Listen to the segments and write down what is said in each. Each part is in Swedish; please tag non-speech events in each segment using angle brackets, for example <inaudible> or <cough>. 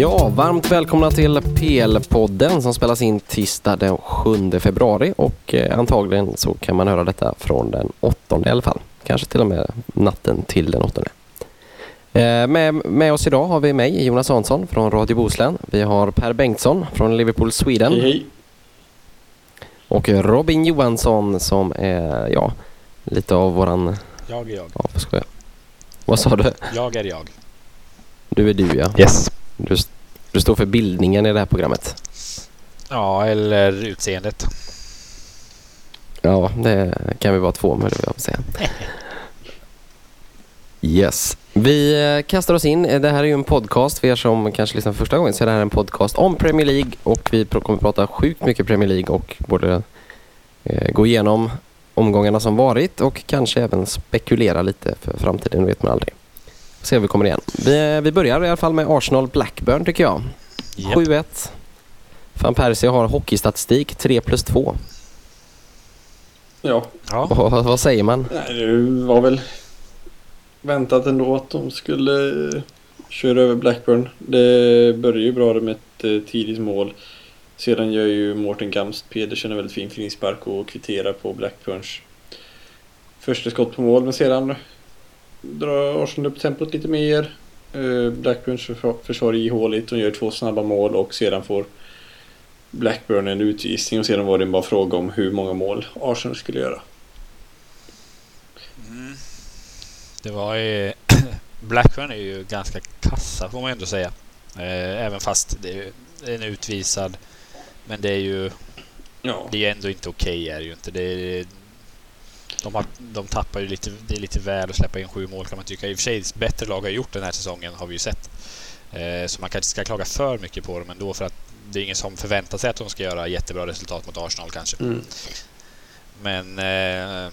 Ja, varmt välkomna till PL-podden som spelas in tisdag den 7 februari och eh, antagligen så kan man höra detta från den 8 i alla fall. Kanske till och med natten till den 8. Eh, med, med oss idag har vi mig, Jonas Hansson från Radio Bohuslän. Vi har Per Bengtsson från Liverpool Sweden. Hej, hej. Och Robin Johansson som är, ja, lite av våran... Jag är jag. Ja, vad ska jag? Vad sa du? Jag är jag. Du är du ja. Yes. Du, du står för bildningen i det här programmet. Ja, eller utseendet. Ja, det kan vi vara två med, det vill jag säga. Yes. Vi eh, kastar oss in. Det här är ju en podcast för er som kanske lyssnar för första gången. Så är det här en podcast om Premier League och vi kommer prata sjukt mycket Premier League och både eh, gå igenom omgångarna som varit och kanske även spekulera lite för framtiden, vet man aldrig. Se hur vi kommer igen. Vi, vi börjar i alla fall med Arsenal Blackburn tycker jag. Japp. 7-1. Van Persie har hockeystatistik 3 plus 2. Ja, Ja, Vad, vad säger man? nej, det var väl väntat ändå att de skulle eh, köra över Blackburn. Det började ju bra med ett eh, tidigt mål. Sedan gör ju Mårten Gamst Pedersen en väldigt fin frispark och kvitterar på Blackburns första skott på mål. Men sedan drar Arsenal upp tempot lite mer. Eh, Blackburns försvar- är ihåligt. De gör två snabba mål och sedan får Blackburn en utvisning och sedan var det bara fråga om hur många mål Arsenal skulle göra. mm. det var ju... <clears throat> Blackburn är ju ganska kassa får man ändå säga. Eh, även fast det är en utvisad. Men det är ju Ja. det är ändå inte okej är det ju inte. Det är, de, har, de tappar ju lite, det är lite väl att släppa in sju mål kan man tycka. I och för sig bättre lag har gjort den här säsongen har vi ju sett. Eh, så man kanske inte ska klaga för mycket på dem ändå för att det är ingen som förväntar sig att de ska göra jättebra resultat mot Arsenal kanske. Mm. Men eh,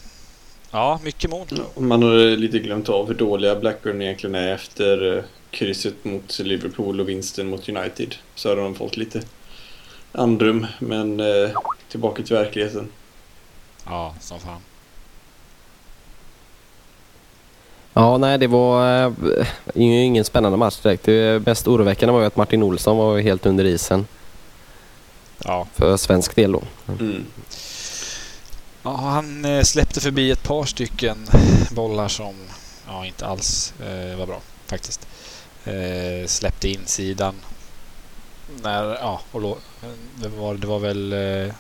ja, mycket mål. Man har lite glömt av hur dåliga Blackburn egentligen är efter eh, krysset mot Liverpool och vinsten mot United. Så har de fått lite andrum, men eh, tillbaka till verkligheten. Ja, som fan. Ja, nej det var eh, ju ingen spännande match direkt. Det mest oroväckande var ju att Martin Olsson var helt under isen Ja, för svensk del då. Mm. ja han eh, släppte förbi ett par stycken bollar som ja, inte alls eh, var bra faktiskt. Eh, släppte insidan. När, ja, och lå, det, var, det var väl eh,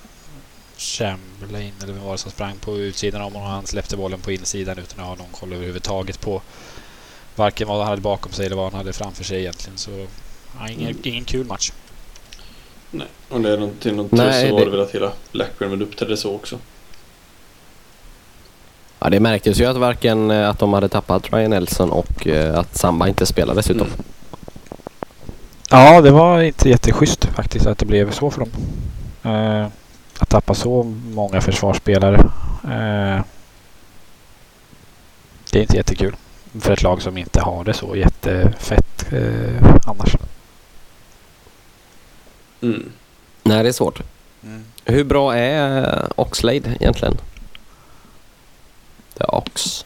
Chamberlain eller vem var det som sprang på utsidan om honom och han släppte bollen på insidan utan att ha någon koll överhuvudtaget på varken vad han hade bakom sig eller vad han hade framför sig egentligen. Så ja, ingen, Mm. ingen kul match. Nej, och det är något, till något Nej, så var det- väl att hela Blackburn väl uppträdde så också. Ja, det märktes ju att varken eh, att de hade tappat Ryan Nelson och eh, att Samba inte spelade dessutom. Mm. Ja, det var inte jätteschysst faktiskt att det blev så för dem. Eh, att tappa så många försvarsspelare. Eh, det är inte jättekul för ett lag som inte har det så jättefett eh, annars. Mm. Nej, det är svårt. Hur bra är eh, Oxlade egentligen? Det är Ox.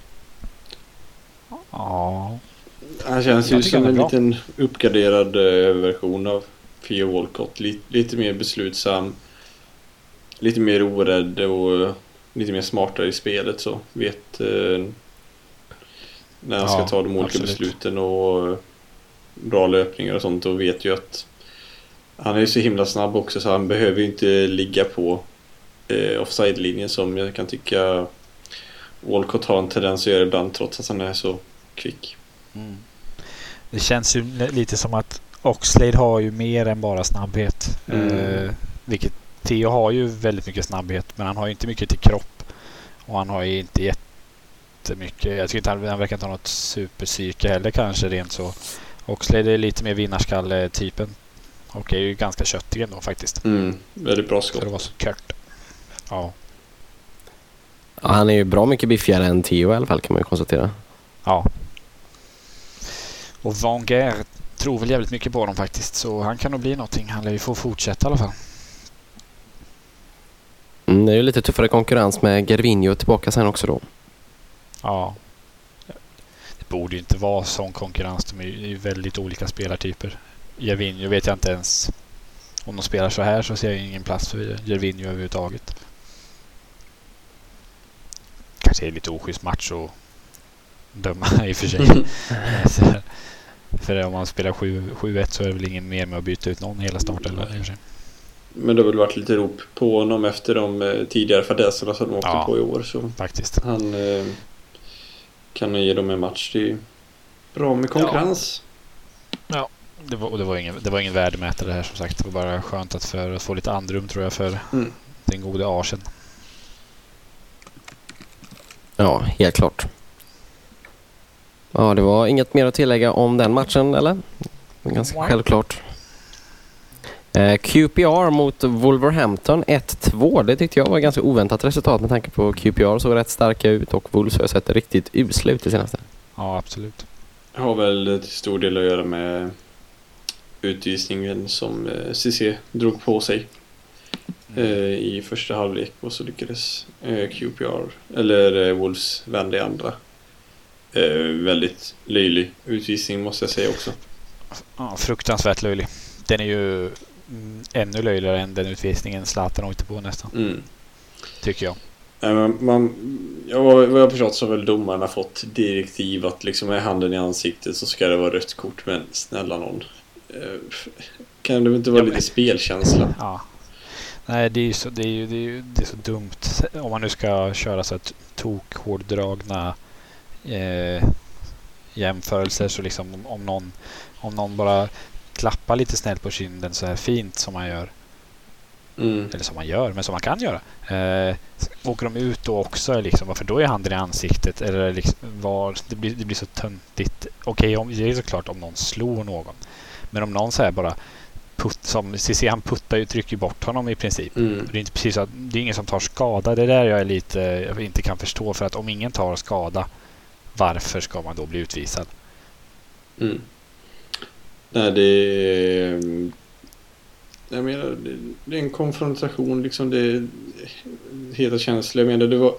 Ja, Han känns Jag ju som en bra. liten uppgraderad eh, version av Theo Walcott. Lite, lite mer beslutsam. Lite mer orädd och lite mer smartare i spelet så. Vet eh, när han ska Ja, ta de olika absolut. besluten och bra löpningar och sånt och vet ju att han är ju så himla snabb också så han behöver ju inte ligga på eh, offside-linjen som jag kan tycka Walcott har en tendens att göra ibland trots att han är så kvick. Mm. Det känns ju li- lite som att Oxlade har ju mer än bara snabbhet. Mm. Eh, vilket Theo har ju väldigt mycket snabbhet men han har ju inte mycket till kropp. Och han har ju inte jättemycket. Jag tycker inte han, han verkar inte ha något superpsyke heller kanske rent så. Oxlade är lite mer vinnarskalle-typen. Och är ju ganska köttig ändå faktiskt. Mm, väldigt bra För skott. att vara så kort. Ja. Ja, han är ju bra mycket biffigare än Theo i alla fall kan man ju konstatera. Ja. Och Vanger tror väl jävligt mycket på honom faktiskt. Så han kan nog bli någonting. Han lär ju få fortsätta i alla fall. Mm, det är ju lite tuffare konkurrens med Gervinho tillbaka sen också då. Ja. Det borde ju inte vara sån konkurrens. De är ju väldigt olika spelartyper. Gervinho vet jag inte ens. Om de spelar så här så ser jag ingen plats för Gervinho överhuvudtaget. Kanske är lite oschysst match att döma <laughs> i och för sig. <laughs> För om man spelar 7-1 så är det väl ingen mer med att byta ut någon hela starten. i och för sig. Men det har väl varit lite rop på honom efter de eh, tidigare fadäserna som de åkte Ja. på i år. Så Faktiskt. han eh, kan ge dem en match. Det är bra med konkurrens. Det var, och det var ingen, det var ingen värdemätare det här som sagt. Det var bara skönt att, för, att få lite andrum tror jag för Mm. den gode Arsen. Ja, helt klart. Ja, det var inget mer att tillägga om den matchen, eller? Ganska självklart. Eh, QPR mot Wolverhampton 1-2. Det tyckte jag var ett ganska oväntat resultat med tanke på QPR såg rätt starka ut och Wolves har sett riktigt usla ut det senaste. Ja, absolut. Har väl till stor del att göra med utvisningen som eh, CC drog på sig Mm. eh, i första halvlek och så lyckades QPR, eller Wolves, vända i andra. Väldigt löjlig utvisning måste jag säga också. Ja, fruktansvärt löjlig. Den är ju ännu löjligare än den utvisningen Zlatan åkte på nästan. Mm. Tycker jag. Men man, ja, vad jag förstått så har väl domarna fått direktiv att liksom med handen i ansiktet så ska det vara rött kort. Men snälla någon. Eh, Kan det inte vara Ja, men- lite spelkänsla? Ja. Nej, det är ju så, det är ju, det är ju det är så dumt. Om man nu ska köra så att tok hårdragna eh, jämförelser så liksom om, om, någon, om någon bara klappar lite snällt på kinden så här fint som man gör. Mm. Eller som man gör, men som man kan göra. Eh, åker de ut då också, liksom, varför då är handen i ansiktet? Eller liksom, var, det, blir, det blir så töntigt. Okej, om det är såklart om någon slår någon. Men om någon så här bara putt, som CC han puttar ju, trycker bort honom i princip. Mm. Det är inte precis så att det är ingen som tar skada. Det är där jag är lite, jag inte kan förstå. För att om ingen tar skada, varför ska man då bli utvisad? Mm. Nej, det är... Jag menar, det, är en konfrontation liksom. Det är heta känslor. Jag menar, det var...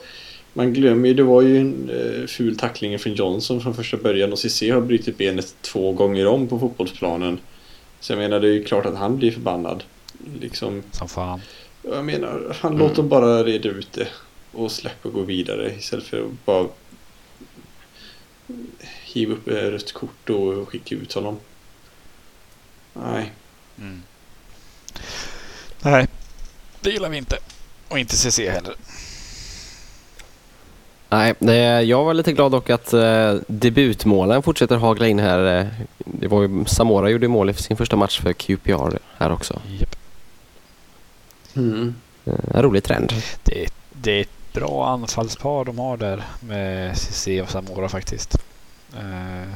Man glömmer ju, det var ju en eh, ful tackling från Johnson från första början och CC har brutit benet två gånger om på fotbollsplanen. Så jag menar, det är ju klart att han blir förbannad. Liksom, Som fan. jag menar, han Mm. låt dem bara reda ut det och släppa gå vidare istället för att bara hiva upp rött kort och skicka ut honom. Nej. Mm. Nej, det gillar vi inte. Och inte CC heller. Nej, det, jag var lite glad dock att eh, debutmålen fortsätter hagla in här. Eh, det var ju, Samora gjorde mål i sin första match för QPR här också. Japp. Mm. Eh, en rolig trend. Det, är, det är ett bra anfallspar de har där med CC och Samora faktiskt. Eh,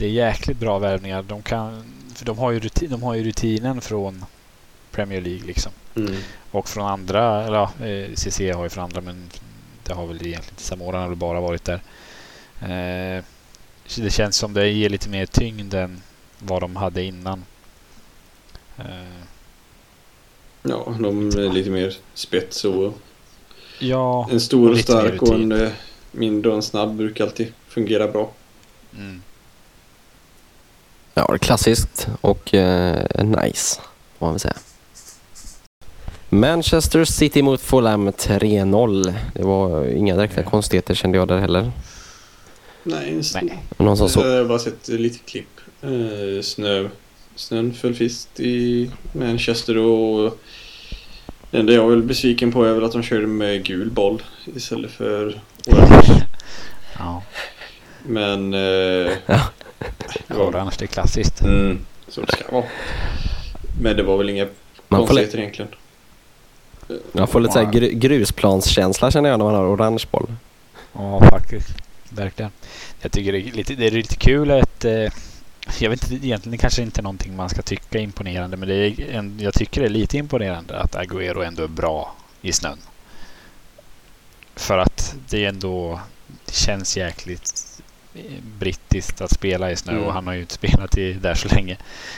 det är jäkligt bra värvningar. De, kan, för de, har ju rutin, de har ju rutinen från Premier League liksom. Mm. Och från andra, eller ja, eh, CC har ju från andra men det har väl egentligen inte Samora har bara varit där. Eh, det känns som det ger lite mer tyngd än vad de hade innan. Eh, Ja, de är lite mer spets och ja, en stor Och stark och en eh, mindre och en snabb brukar alltid fungera bra. mm, Ja, klassiskt och eh, nice, får man väl säga. Manchester City mot Fulham 3-0. Det var inga direkta konstigheter kände jag där heller. Nej, stor. nej. Någon som så, Jag har bara sett lite klipp. Eh, snö. Snön föll fist i Manchester och det enda jag är väl besviken på är väl att de körde med gul boll istället för orange. <laughs> Ja, Men... Eh, Ja. Det var- orange det är klassiskt. Mm, så det ska vara. Men det var väl inga man konstigheter egentligen. man får lite så här gru, grusplanskänsla känner jag när man har orange boll. Ja, faktiskt. Verkligen. Jag tycker det är lite, det är lite kul att... Eh, jag vet inte, egentligen kanske inte är någonting man ska tycka är imponerande, men det är en, jag tycker det är lite imponerande att Agüero ändå är bra i snön. För att det är ändå... Det känns jäkligt brittiskt att spela i snö Mm. och han har ju inte spelat i där så länge.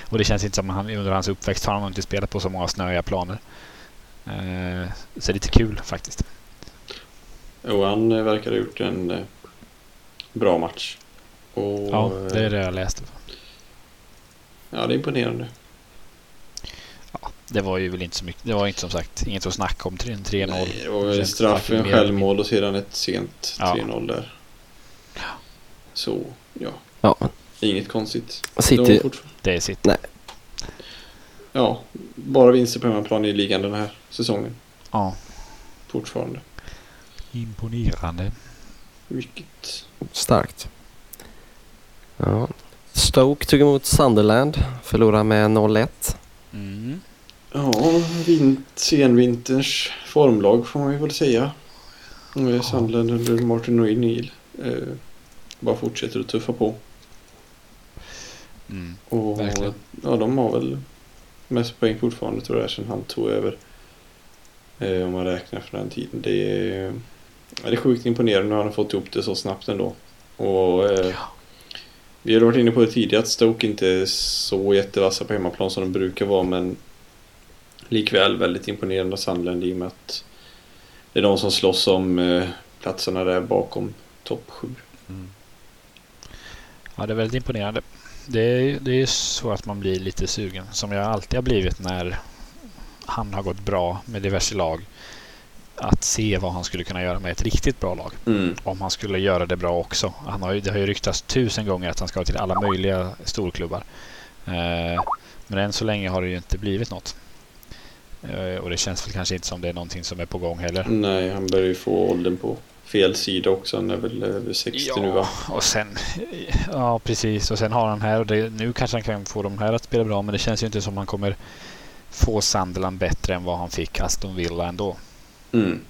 Och det känns inte som att han under hans uppväxt har han inte spelat på så många snöiga planer. Eh, så det är lite kul faktiskt. Och han eh, verkar ha gjort en eh, bra match. Och, Ja, det är eh, det jag läste. ja, det är imponerande. Det var ju väl inte så mycket. Det var inte som sagt inget att snacka om. 3- 3-0. Nej, det var väl straff, en självmål och sedan ett sent Ja. 3-0 där. Så, ja. Ja, Inget konstigt. City, De Det är sitt. Ja, bara vinster på hemmaplan i ligan den här säsongen. Ja. Fortfarande. Imponerande. Mycket. starkt. Ja. Stoke tog emot Sunderland, förlorade med 0-1. Mm. Ja, vin- senvinterns formlag får man ju väl säga. Ja. Sandland under Martin O'Neill. Eh, bara fortsätter att tuffa på. Mm. Och, Verkligen. Ja, de har väl mest poäng fortfarande tror jag sedan han tog över. Eh, om man räknar för den tiden. Det är, ja, det är sjukt imponerande hur han har fått ihop det så snabbt ändå. Och eh, vi har varit inne på det tidigare att Stoke inte är så jättevassa på hemmaplan som de brukar vara men likväl väldigt imponerande Sunderland i och med att det är de som slåss om eh, platserna där bakom topp 7. Mm. Ja, det är väldigt imponerande. Det är, det är så att man blir lite sugen, som jag alltid har blivit när han har gått bra med diverse lag. Att se vad han skulle kunna göra med ett riktigt bra lag. Mm. Om han skulle göra det bra också. Han har det har ju ryktats tusen gånger att han ska till alla möjliga storklubbar. Eh, men än så länge har det ju inte blivit något. Eh, och det känns väl kanske inte som det är någonting som är på gång heller. Nej, han börjar ju få åldern på fel sida också. Han är väl över 60 nu va? och sen... Ja, precis. Och sen har han här och det, nu kanske han kan få de här att spela bra men det känns ju inte som han kommer få Sunderland bättre än vad han fick Aston Villa ändå. Mm.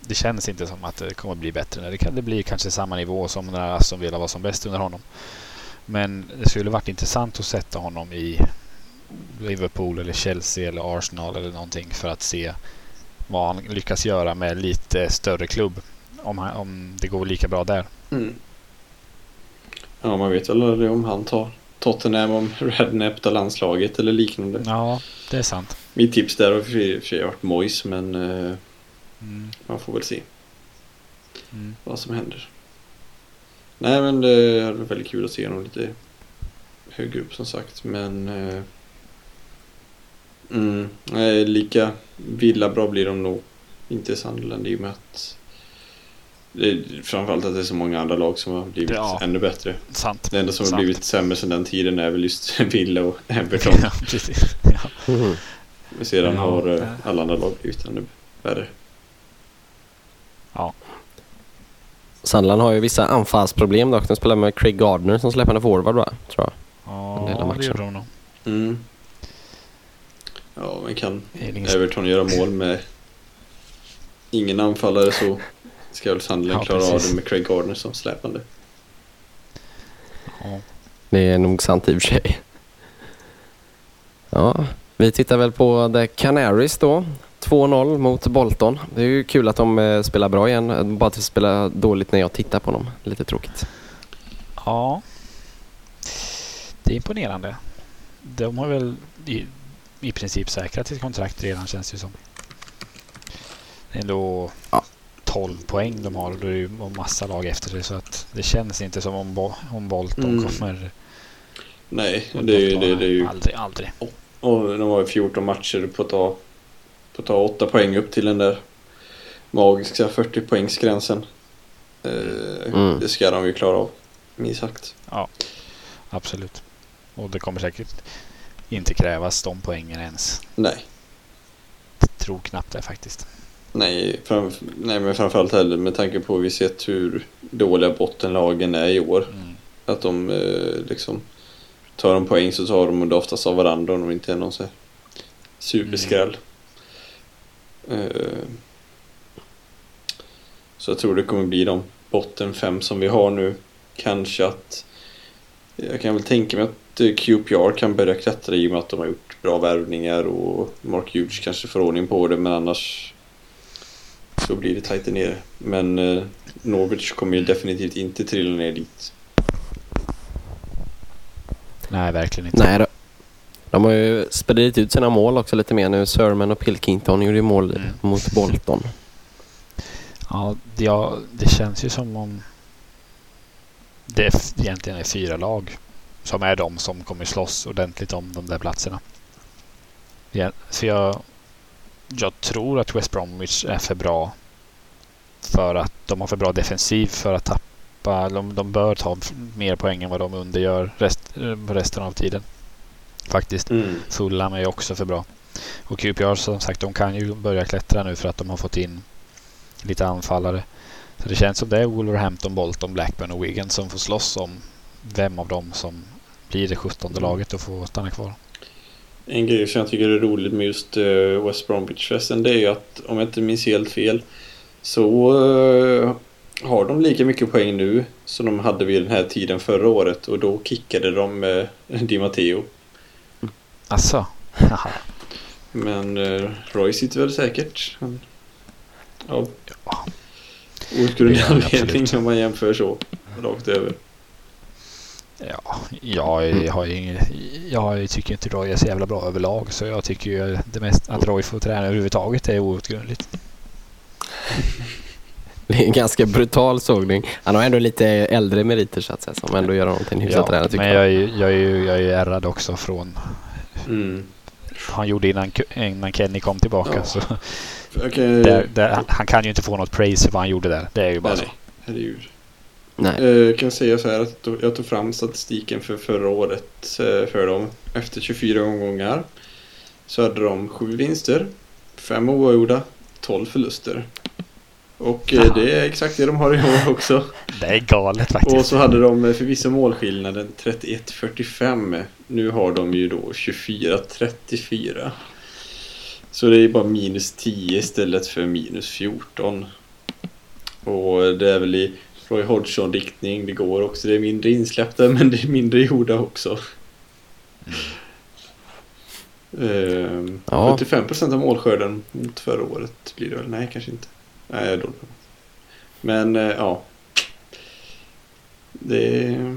Det känns inte som att det kommer bli bättre. Det kan det bli kanske samma nivå som när Aston Villa var som bäst under honom. Men det skulle varit intressant att sätta honom i Liverpool eller Chelsea eller Arsenal eller någonting för att se vad han lyckas göra med lite större klubb. Om, han, om det går lika bra där. Mm. Ja, man vet väl aldrig om han tar Tottenham om Rednap tar landslaget eller liknande. Ja, det är sant. Mitt tips där har i och för sig varit Mois men eh, Mm. man får väl se Mm. vad som händer. Nej men det hade varit väldigt kul att se honom lite högre upp som sagt men eh, mm, lika villa bra blir de nog inte Sunderland i och med att framförallt att det är så många andra lag som har blivit Ja. ännu bättre. Sant. Det enda som Sant. har blivit sämre sedan den tiden är väl just <laughs> Villa och Everton. ja, precis. Ja. Men sedan Ja. har eh, alla andra lag blivit ännu värre. Sunderland har ju vissa anfallsproblem dock. De spelar med Craig Gardner som släppande forward va? Tror jag. Ja, matchen. det gjorde de nog. Mm. Ja, men kan Det Everton göra mål med ingen anfallare så ska väl Sunderland Ja, klara av precis. det med Craig Gardner som släpande. Ja. Det är nog sant i och för sig. Ja, vi tittar väl på The Canaries då. 2-0 mot Bolton. Det är ju kul att de eh, spelar bra igen. Bara att de spelar dåligt när jag tittar på dem. Lite tråkigt. ja. Det är imponerande. De har väl i, i princip säkrat sitt kontrakt redan känns det som. Det är ändå Ja. 12 poäng de har och det är ju en massa lag efter det så att det känns inte som om, om Bolton Mm. kommer Nej, det är, ju- det, det är ju... Aldrig, aldrig. Och de har ju 14 matcher på att ta, på att ta 8 poäng upp till den där magiska 40 poängsgränsen. Eh, Mm. Det ska de ju klara av, minst sagt. Absolut. Och det kommer säkert inte krävas de poängen ens. Nej, Tror knappt det faktiskt. Nej, fram, nej men framförallt heller med tanke på att vi sett hur dåliga bottenlagen är i år. Mm. Att de eh, liksom tar de poäng så tar de det oftast av varandra om de inte är någon så här superskräll. Eh, så jag tror det kommer bli de botten fem som vi har nu. Kanske att jag kan väl tänka mig att eh, QPR kan börja klättra i och med att de har gjort bra värvningar och Mark Hughes kanske får ordning på det men annars så blir det tajt nere. Men eh, Norwich kommer ju definitivt inte trilla ner dit. Nej, verkligen inte. Nej då. De har ju spridit ut sina mål också lite mer nu. Sörman och Pilkington gjorde ju mål Mm. mot Bolton. Ja, det- ja, det känns ju som om det egentligen är fyra lag som är de som kommer slåss ordentligt om de där platserna. Ja, för jag, jag tror att West Bromwich är för bra för att de har för bra defensiv för att tappa. De, de bör ta mer poäng än vad de undergör rest, resten av tiden. Faktiskt. Mm. Fulham är också för bra. Och QPR som sagt, de kan ju börja klättra nu för att de har fått in lite anfallare. Så det känns som det är Wolverhampton, Bolton, Blackburn och Wigan som får slåss om vem av dem som blir det 17 laget och får stanna kvar. En grej som jag tycker är roligt med just eh, West Bromwich-festen det är ju att om jag inte minns helt fel så eh, har de lika mycket poäng nu som de hade vid den här tiden förra året och då kickade de eh, Di Matteo. Asså? <laughs> Men eh, Roy sitter väl säkert. Han, av Ja. outgrundlig Ja, anledning om man jämför så rakt över. Ja, jag, har ingen, jag tycker inte Roy är så jävla bra överlag så jag tycker ju det mest att Roy får träna överhuvudtaget är outgrundligt. Det är en ganska brutal sågning. Han har ändå lite äldre meriter så att säga som ändå gör en hyfsad tränare tycker men jag. jag är, ju- jag, är, jag är ärrad också från Mm. han gjorde innan, innan Kenny kom tillbaka. Ja. Så kan, där, där, han- han kan ju inte få något praise för vad han gjorde där. Det är ju bara nej, så. nej, herregud. Nej. Eh, Jag kan säga så här att jag tog fram statistiken för förra året eh, för dem. Efter 24 omgångar så hade de 7 vinster, 5 oavgjorda, 12 förluster. Och eh, Jaha. det är exakt det de har i år <laughs> också. Det är galet faktiskt. Och så hade de eh, förvisso målskillnaden 31-45. Nu har de ju då 24-34. Så det är bara minus 10 istället för minus 14. Och det är väl i Roy Hodgson-riktning det går också. Det är mindre insläppta <laughs> men det är mindre gjorda också. Ehm, Ja. 75% av målskörden mot förra året blir det väl? Nej, kanske inte. Nej, jag är dålig. Men eh, ja. Det... <laughs>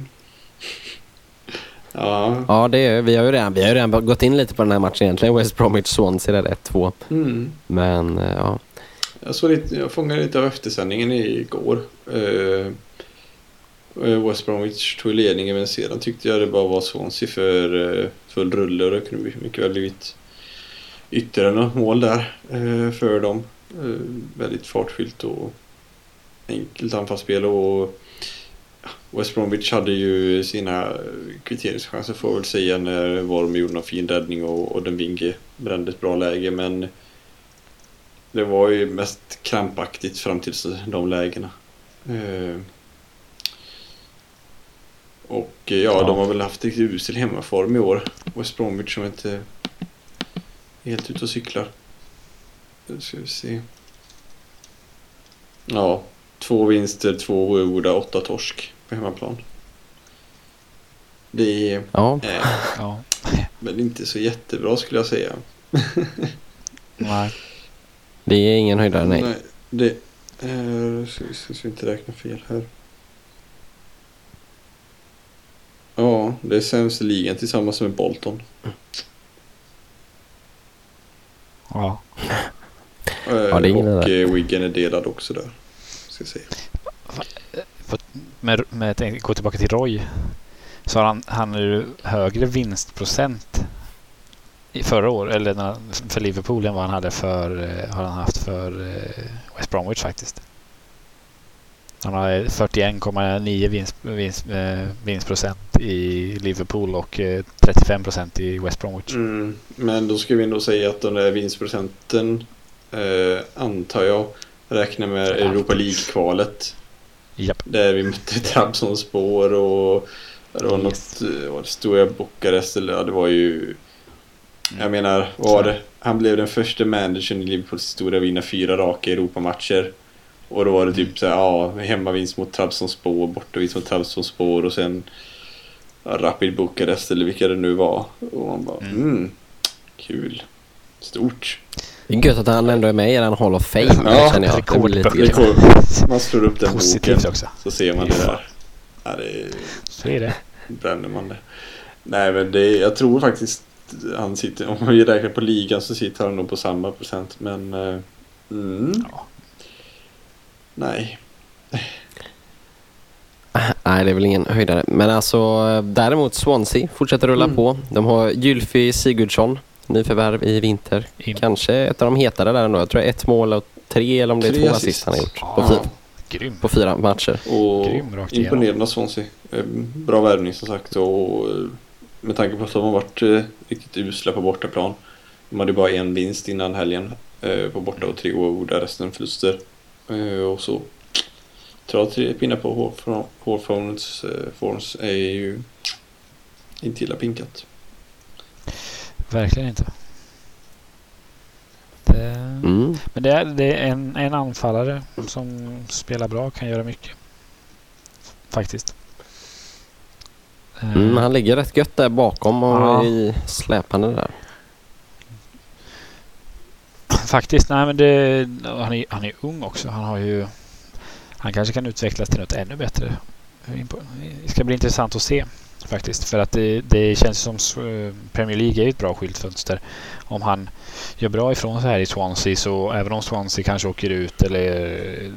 Ja. Ja, det är, vi har ju redan, vi har ju redan gått in lite på den här matchen egentligen. West Bromwich Swansea där 1-2. Mm. Men eh, ja. Jag, såg lite, jag fångade lite av eftersändningen igår. Eh, West Bromwich tog ledningen men sedan tyckte jag det bara var Swansea för eh, full rulle och det kunde mycket väl blivit ytterligare något mål där eh, för dem. Eh, väldigt fartfyllt och enkelt anfallsspel och West Bromwich hade ju sina kvitteringschanser får jag väl säga när Worm gjorde någon fin räddning och, och den Winge brände ett bra läge men det var ju mest krampaktigt fram till de lägena. Eh, och ja, Ja. de har väl haft riktigt usel hemmaform i år. West Bromwich som inte är helt ute och cyklar. Nu ska vi se. Ja, två vinster, två oavgjorda, åtta torsk på hemmaplan. Det är ja. eh, Ja. väl inte så jättebra skulle jag säga. <laughs> Nej. Det är ingen höjdare, nej. Nej, det är... Ska vi ska vi inte räkna fel här. Ja, det är sämst i ligan tillsammans med Bolton. Ja. <laughs> Ja, det är ingen och där. eh, Wigan är delad också där. Ska se. Med, med, gå tillbaka till Roy. Så har han, han är ju högre vinstprocent i förra året, eller när, för Liverpool än vad han hade för, eh, har han haft för eh, West Bromwich faktiskt. Han har 41,9 vinst, vinst, vinstprocent i Liverpool och eh, 35 procent i West Bromwich. Mm, men då ska vi ändå säga att den där vinstprocenten eh, antar jag räknar med Ja. Europa League-kvalet. Japp. Där vi mötte Trabzonspor och det var Yes. något, eh, vad det stod jag, Bukarest eller ja, det var ju Jag menar, var det? Han blev den första managern i Liverpools historia att vinna fyra raka Europamatcher. Och då var det typ så här, ja, hemmavinst mot Trabzonspor, bortavinst mot Trabzonspor och sen ja, Rapid Bukarest eller vilka det nu var. Och man bara, Mm. mm, kul. Stort. Det är gött att han ändå är med i den Hall of Fame. Ja, känner jag. Det blir lite rekordböcker. Rekord. Man slår upp den Positivt boken också. så ser man det där. Ja, det Så är det. bränner man det. Nej men det, jag tror faktiskt han sitter, om vi räknar på ligan så sitter han nog på samma procent men eh, mm, Ja. Nej. Nej, Nej, det är väl ingen höjdare. Men alltså däremot Swansea fortsätter rulla Mm. på. De har Gylfi Sigurdsson, nyförvärv i vinter. In, Kanske ett av de hetare där ändå. Jag tror det är ett mål och tre eller om det är Tre två assist. assist han har gjort på, Ja. fyra, grym. på fyra matcher. Och Grym imponerande av Swansea. Eh, Bra värvning som sagt och eh, med tanke på att de har varit eh, riktigt usla på bortaplan. De hade bara en vinst innan helgen eh, på borta och tre oavgjorda, resten förluster. Eh, Och så dra tre pinnar på Hawthorns Forns är ju inte illa pinkat. Verkligen inte. Det, Mm. Men det är, det är en, en anfallare som spelar bra kan göra mycket. Faktiskt. Eh, Mm, han ligger rätt gött där bakom och Ja. i släpande där. Faktiskt, nej men det, han, är, han är ung också. Han har ju... Han kanske kan utvecklas till något ännu bättre. Det ska bli intressant att se faktiskt. För att det, det känns som eh, Premier League är ett bra skyltfönster. Om han gör bra ifrån sig här i Swansea så även om Swansea kanske åker ut eller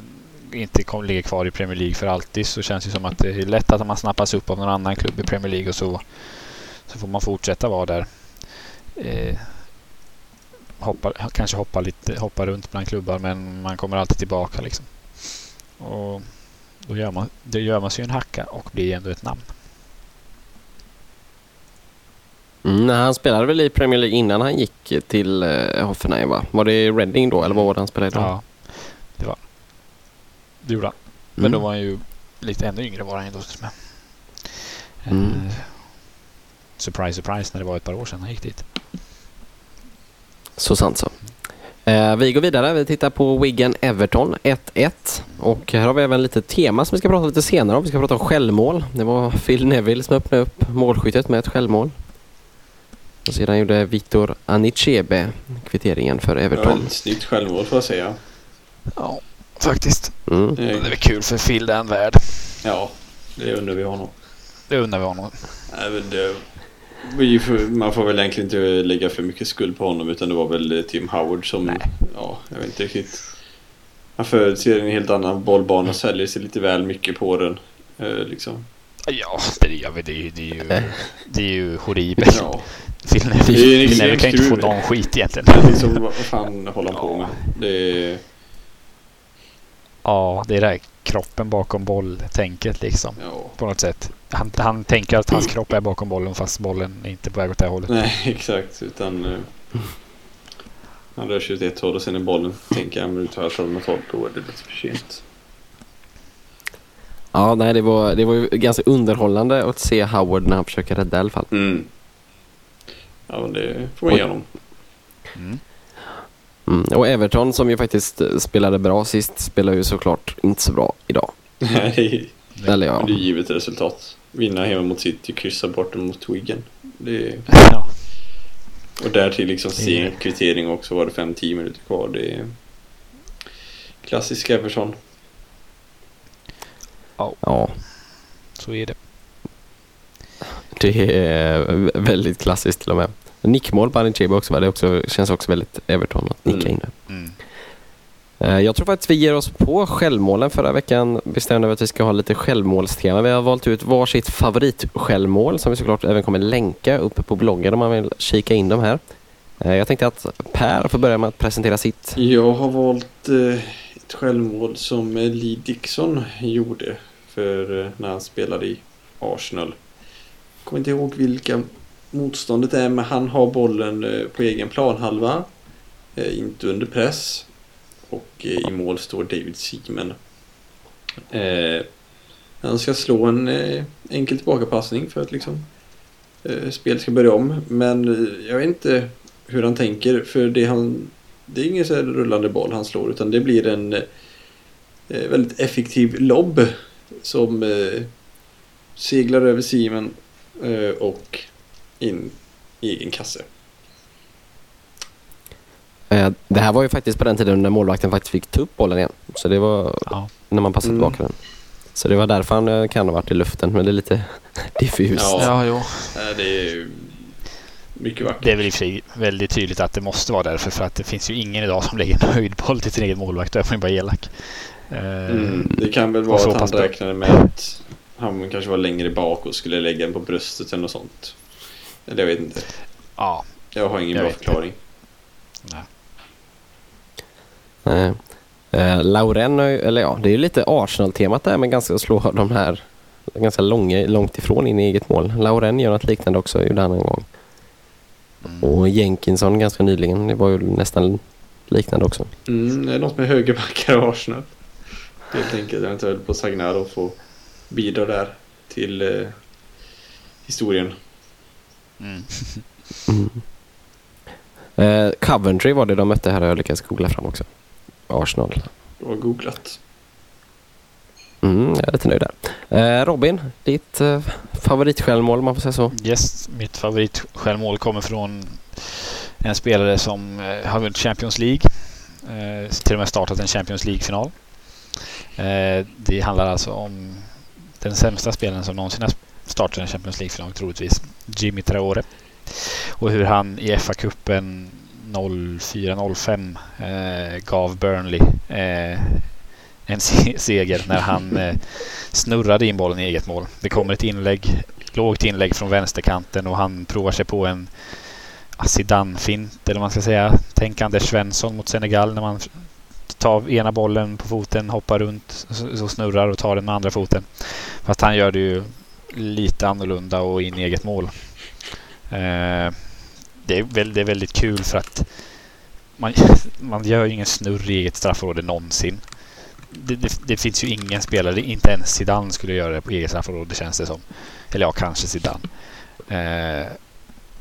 inte kom, ligger kvar i Premier League för alltid så känns det som att det är lätt att man snappas upp av någon annan klubb i Premier League och så, så får man fortsätta vara där. Eh, hoppa, kanske hoppa, lite, hoppa runt bland klubbar men man kommer alltid tillbaka liksom. Och då gör man, då gör man sig en hacka och blir ändå ett namn. Mm, han spelade väl i Premier League innan han gick till eh, Hoffenheim va? Var det Reading då eller vad var det han spelade då? Ja, det var det gjorde han. Men Mm. då var han ju lite ännu yngre var han ju då till och med. Mm. Eh, surprise, surprise när det var ett par år sedan han gick dit. Så sant så. Eh, vi går vidare. Vi tittar på Wigan Everton 1-1. Och här har vi även lite tema som vi ska prata lite senare om. Vi ska prata om självmål. Det var Phil Neville som öppnade upp målskyttet med ett självmål. Och sedan gjorde Vitor Anichebe kvitteringen för Everton. ett snyggt självmål får jag säga. Ja, faktiskt. Mm. Det är Eh, väl kul för Phil den värld. Ja, det undrar vi honom. Det undrar vi honom. Nej, men det, man får väl egentligen inte lägga för mycket skuld på honom utan det var väl Tim Howard som, Nej. ja, jag vet inte riktigt. Han förutser en helt annan bollbana och säljer sig lite väl mycket på den. Eh, liksom. Ja, det är, det är, ju- det är, ju, det är ju horribelt. Ja, Det är ju Neville kan extrem inte få någon skit egentligen. men liksom vad fan håller han på med? Det är, Ja, det är det här kroppen bakom bolltänket liksom. ja. På något sätt. Han, han tänker att hans kropp är bakom bollen fast bollen är inte på väg åt det här hållet. Nej, <laughs> exakt. Utan eh, han rör sig åt ett håll och sen är bollen, tänker jag, men ut här från ett håll, då är det lite för sent. Ja, nej, det var, det var ju ganska underhållande att se Howard när han försöker rädda i alla fall. Mm. Ja, men det får man ge honom. Mm. Mm. Och Everton som ju faktiskt eh, spelade bra sist spelar ju såklart inte så bra idag. Nej, Eller ja. det är givet resultat. Vinna hemma mot City, kryssa bort mot Wigan. Det är, Ja. och därtill liksom Det se är- en kvittering också, var det 5-10 minuter kvar. Det är klassisk Everton. Ja. Så är det. Det är väldigt klassiskt till och med. Nickmål på Anichebe också, va? det också, känns också väldigt Everton att nicka Mm. in det. Mm. Eh, Jag tror faktiskt vi ger oss på självmålen. Förra veckan bestämde vi att vi ska ha lite självmålstema. Vi har valt ut varsitt favoritsjälvmål som vi såklart även kommer länka uppe på bloggen om man vill kika in dem här. Eh, Jag tänkte att Per får börja med att presentera sitt. Jag har valt eh, ett självmål som Lee Dixon gjorde för eh, när han spelade i Arsenal. Jag kommer inte ihåg vilka motståndet är men han har bollen eh, på egen planhalva. Eh, inte under press. Och i mål står David Seaman. Han ska slå en enkel tillbakapassning för att liksom spelet ska börja om. Men jag vet inte hur han tänker för det han det är ingen så här rullande boll han slår utan det blir en eh, väldigt effektiv lobb som eh, seglar över Simon eh, och in i egen kasse. Det här var ju faktiskt på den tiden när målvakten faktiskt fick ta upp bollen igen. Så det var Ja. när man passade Mm. tillbaka den. Så det var därför han kan ha varit i luften, men det är lite <laughs> diffust. Ja. ja, jo. Det är mycket vackert. Det är väl i och för sig väldigt tydligt att det måste vara därför. För att det finns ju ingen idag som lägger <laughs> en höjdboll till sin egen målvakt. Då är man ju bara elak. Eh, Mm, det kan väl vara att han bra. räknade med att han kanske var längre bak och skulle lägga den på bröstet eller något sånt. Eller jag vet inte. Ja. Jag har ingen Jag bra förklaring. Nej. Nej. Eh, Lauren, eller ja, det är ju lite Arsenal-temat där med ganska att slå de här ganska långa, långt ifrån in i eget mål. Lauren gör något liknande också, gjorde han en gång. Mm. Och Jenkinson ganska nyligen, det var ju nästan liknande också. Mm, det är något med högerbackar och Arsenal. Helt enkelt. Eventuellt på Sagnar och få bidra där till eh, historien. Mm. Mm. <laughs> Eh, Coventry var det de mötte här har jag lyckats googla fram också. Arsenal. Bra googlat. Mm, jag är lite nöjd där. Eh, Robin, ditt eh, favoritsjälvmål om man får säga så. Yes, mitt favoritsjälvmål kommer från en spelare som eh, har vunnit Champions League. Eh, till och med startat en Champions League-final. Eh, det handlar alltså om den sämsta spelaren som någonsin har startat en Champions League-final troligtvis. Jimmy Traore. Och hur han i FA-cupen 04-05 eh, gav Burnley eh, en seger när han eh, snurrade in bollen i eget mål. Det kommer ett inlägg, lågt inlägg från vänsterkanten och han provar sig på en Zidane-fint eller vad man ska säga. Tänk Anders Svensson mot Senegal när man tar ena bollen på foten, hoppar runt, och snurrar och tar den med andra foten. Fast han gör det ju lite annorlunda och in i eget mål. Eh, det, är det är väldigt kul för att man, <laughs> man gör ju ingen snurr i eget straffområde någonsin. Det, det, det finns ju ingen spelare, inte ens Zidane skulle göra det på eget straffområde känns det som. Eller ja, kanske Zidane. Eh,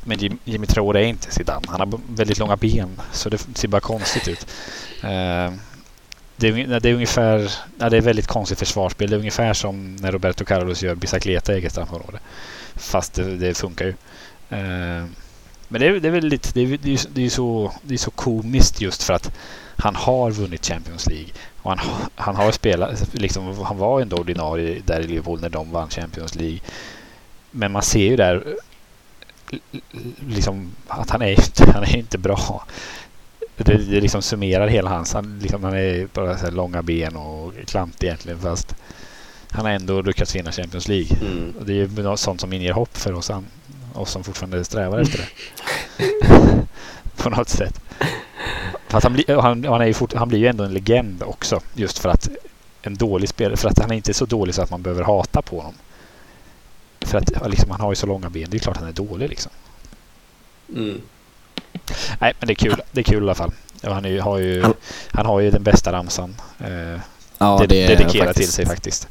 men Jim, Jimmy Traore är inte Zidane. Han har väldigt långa ben så det ser bara konstigt ut. Eh, det, är, det är ungefär, ja, det är väldigt konstigt försvarsspel. Det är ungefär som när Roberto Carlos gör Bicicleta i eget straffområde. Fast det, det funkar ju. Eh, men det är, det är väl lite, det är, det är, det är, så, det är så komiskt just för att han har vunnit Champions League. Och han, han har spelat, liksom, han var ändå ordinarie där i Liverpool när de vann Champions League. Men man ser ju där liksom, att han är <laughs> han är inte bra. Det, det liksom summerar hela hans, han, liksom, han är bara så långa ben och klant egentligen fast han har ändå lyckats vinna Champions League. Mm. Och det är ju sånt som inger hopp för oss, oss som fortfarande strävar efter det. <laughs> <laughs> På något sätt. För att han, blir, han, han, är ju fort, han blir ju ändå en legend också. Just för att en dålig spelare, för att han är inte så dålig så att man behöver hata på honom. För att liksom, han har ju så långa ben. Det är klart han är dålig liksom. Mm. Nej, men det är kul. Det är kul i alla fall. Han, är, ju- har ju, Han- han har ju den bästa ramsan. Eh, Ja, det är dedikerad faktiskt- till sig faktiskt.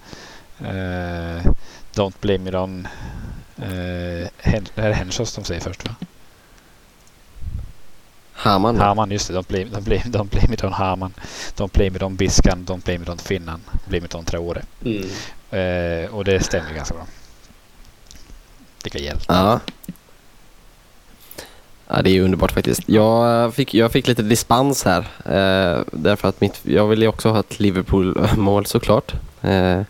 Eh, don't blame it on... Eh, Hen- är det Henshaws de säger först va? Haman. Haman, just det. Don't blame, don't, blame, don't blame it on Haman. Don't blame it on Biskan. Don't blame it on Finnan. Blame it on Traore. Mm. Eh, och det stämmer ganska bra. Vilka hjältar. Ja. Ja, det är ju underbart faktiskt. Jag fick, jag fick lite dispens här. Eh, därför att mitt, jag ville ju också ha ett Liverpool-mål såklart. Eh,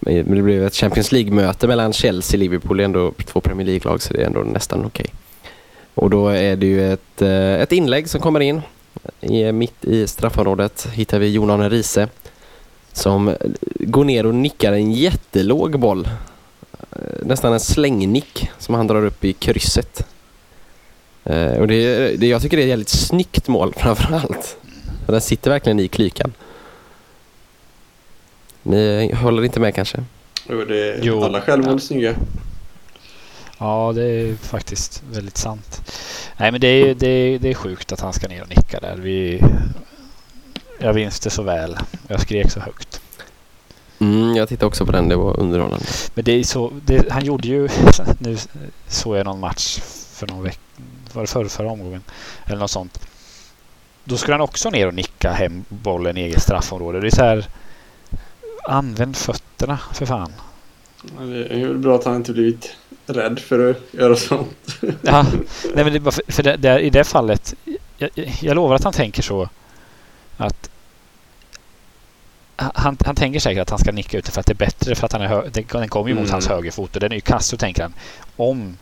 men det blev ett Champions League-möte mellan Chelsea och Liverpool. Det är ändå två Premier League-lag så det är ändå nästan okej. Och då är det ju ett, eh, ett inlägg som kommer in. I, mitt i straffområdet hittar vi Jon Arne Riise som går ner och nickar en jättelåg boll. Eh, Nästan en slängnick som han drar upp i krysset. Eh, och det, det, jag tycker det är ett jävligt snyggt mål <laughs> framförallt. Den sitter verkligen i klykan. Ni håller inte med kanske? Jo, det, Jo. alla självmål är snygga. Ja, det är faktiskt väldigt sant. Nej, men det är, det är, det är sjukt att han ska ner och nicka där. Vi, jag minns det så väl. Jag skrek så högt. Mm, jag tittade också på den, det var underhållande. Men det är så, det, han gjorde ju... <laughs> Nu såg jag någon match för någon vecka... Var det förra, förra omgången? Eller något sånt. Då skulle han också ner och nicka hem bollen i eget straffområde. Det är så här... Använd fötterna för fan. Ja, Det är väl bra att han inte blivit rädd för att göra sånt. <laughs> Ja, nej men det för, för det, det, i det fallet, jag, jag lovar att han tänker så att han, han tänker säkert att han ska nicka ut för att det är bättre för att han är den, den kommer ju mot Mm. hans högerfot och den är ju kass så tänker han om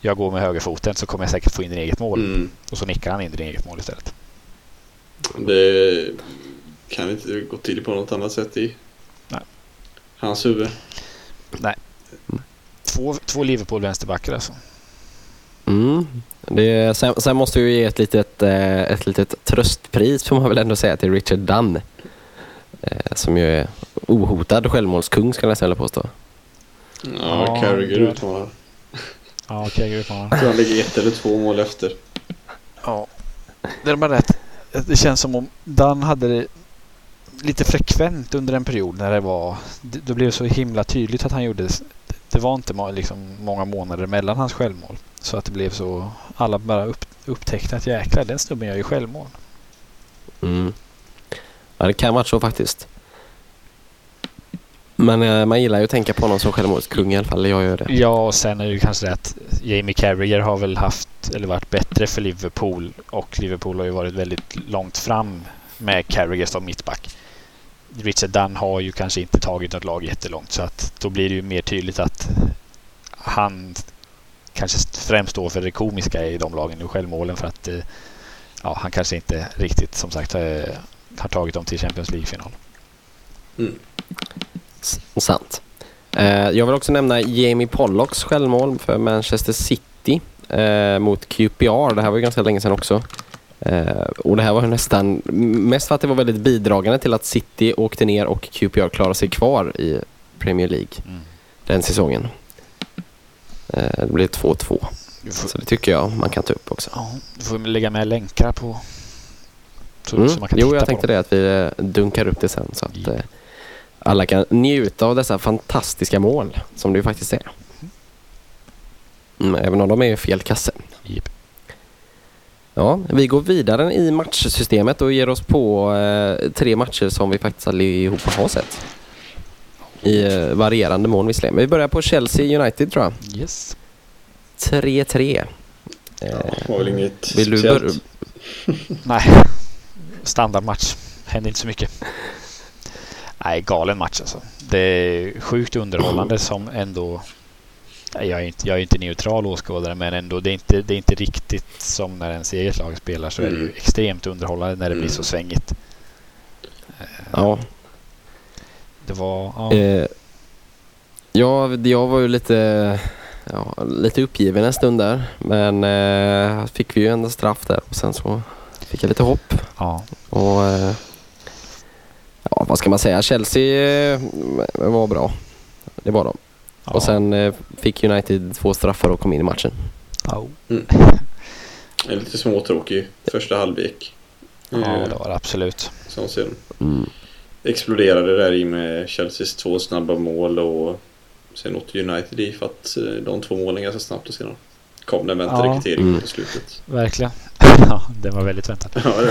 jag går med högerfoten så kommer jag säkert få in den eget mål Mm. och så nickar han in den eget mål istället. Det kan inte gå till på något annat sätt i Nej. hans huvud. Nej. Två, två Liverpool-vänsterbackar alltså. Mm. Det, sen, sen måste ju ge ett litet, eh, ett litet tröstpris får man väl ändå säga till Richard Dunn. Eh, som ju är ohotad självmålskung ska jag nästan påstå. Ja, Ja, Carragher det- utmanar. Ja. Jag tror han ligger ett eller två mål efter. Ja, det är bara rätt. Det känns som om Dan hade det lite frekvent under en period när det var... Det, det blev så himla tydligt att han gjorde... det. Var inte liksom många månader mellan hans självmål. Så att det blev så... Alla bara upp, upptäckte att jäklar, den snubben gör ju självmål. Mm. Ja, det kan vara så faktiskt. Men eh, man gillar ju att tänka på honom som självmålskung i alla fall. Jag gör det. Ja, och sen är det ju kanske det att Jamie Carragher har väl haft eller varit bättre för Liverpool och Liverpool har ju varit väldigt långt fram med Carragher som mittback. Richard Dunn har ju kanske inte tagit något lag jättelångt så att då blir det ju mer tydligt att han kanske främst står för det komiska i de lagen och självmålen för att eh, ja, han kanske inte riktigt som sagt eh, har tagit dem till Champions League-final. S- Sant. Eh, jag vill också nämna Jamie Pollocks självmål för Manchester City mot QPR. Det här var ju ganska länge sedan också. Eh, och det här var nästan mest för att det var väldigt bidragande till att City åkte ner och QPR klarade sig kvar i Premier League Mm. den säsongen. Eh, det blev 2-2. Du får, Så det tycker jag man kan ta upp också. ja, du får lägga med länkar på så, Mm. så man kan Jo, jag tänkte dem. det att vi eh, dunkar upp det sen så att eh, alla kan njuta av dessa fantastiska mål som det ju faktiskt är. Mm, även om de är fel kasse. Japp. Ja, vi går vidare i matchsystemet och ger oss på eh, tre matcher som vi faktiskt allihopa har sett. I eh, varierande mån visserligen. Men vi börjar på Chelsea United tror jag. Yes. 3-3. Eh, Det var väl inget vill du speciellt. <laughs> Nej, standardmatch. Händer inte så mycket. Nej, galen match alltså. Det är sjukt underhållande som ändå... Jag är inte, jag är inte neutral åskådare men ändå det är, inte, det är inte riktigt som när ens eget lag spelar så är det ju Mm. extremt underhållande när det blir Mm. så svängigt. Ja, Det var... Ja, Eh, ja, jag var ju lite, ja, lite uppgiven en stund där. Men eh, fick vi ju en straff där och sen så fick jag lite hopp. ja. Och eh, ja, vad ska man säga? Chelsea eh, var bra. Det var de. Ja. Och sen eh, fick United två straffar och kom in i matchen. Ja, Det är lite småtråkig första halvlek. ja, Eh, det var det absolut. Som sen Mm. exploderade där i med Chelseas två snabba mål och sen åt United i för att eh, de två målen ganska snabbt och sedan kom den väntade Ja. kvitteringen Mm. på slutet. Verkligen. <laughs> ja, det var väldigt väntat. Ja, det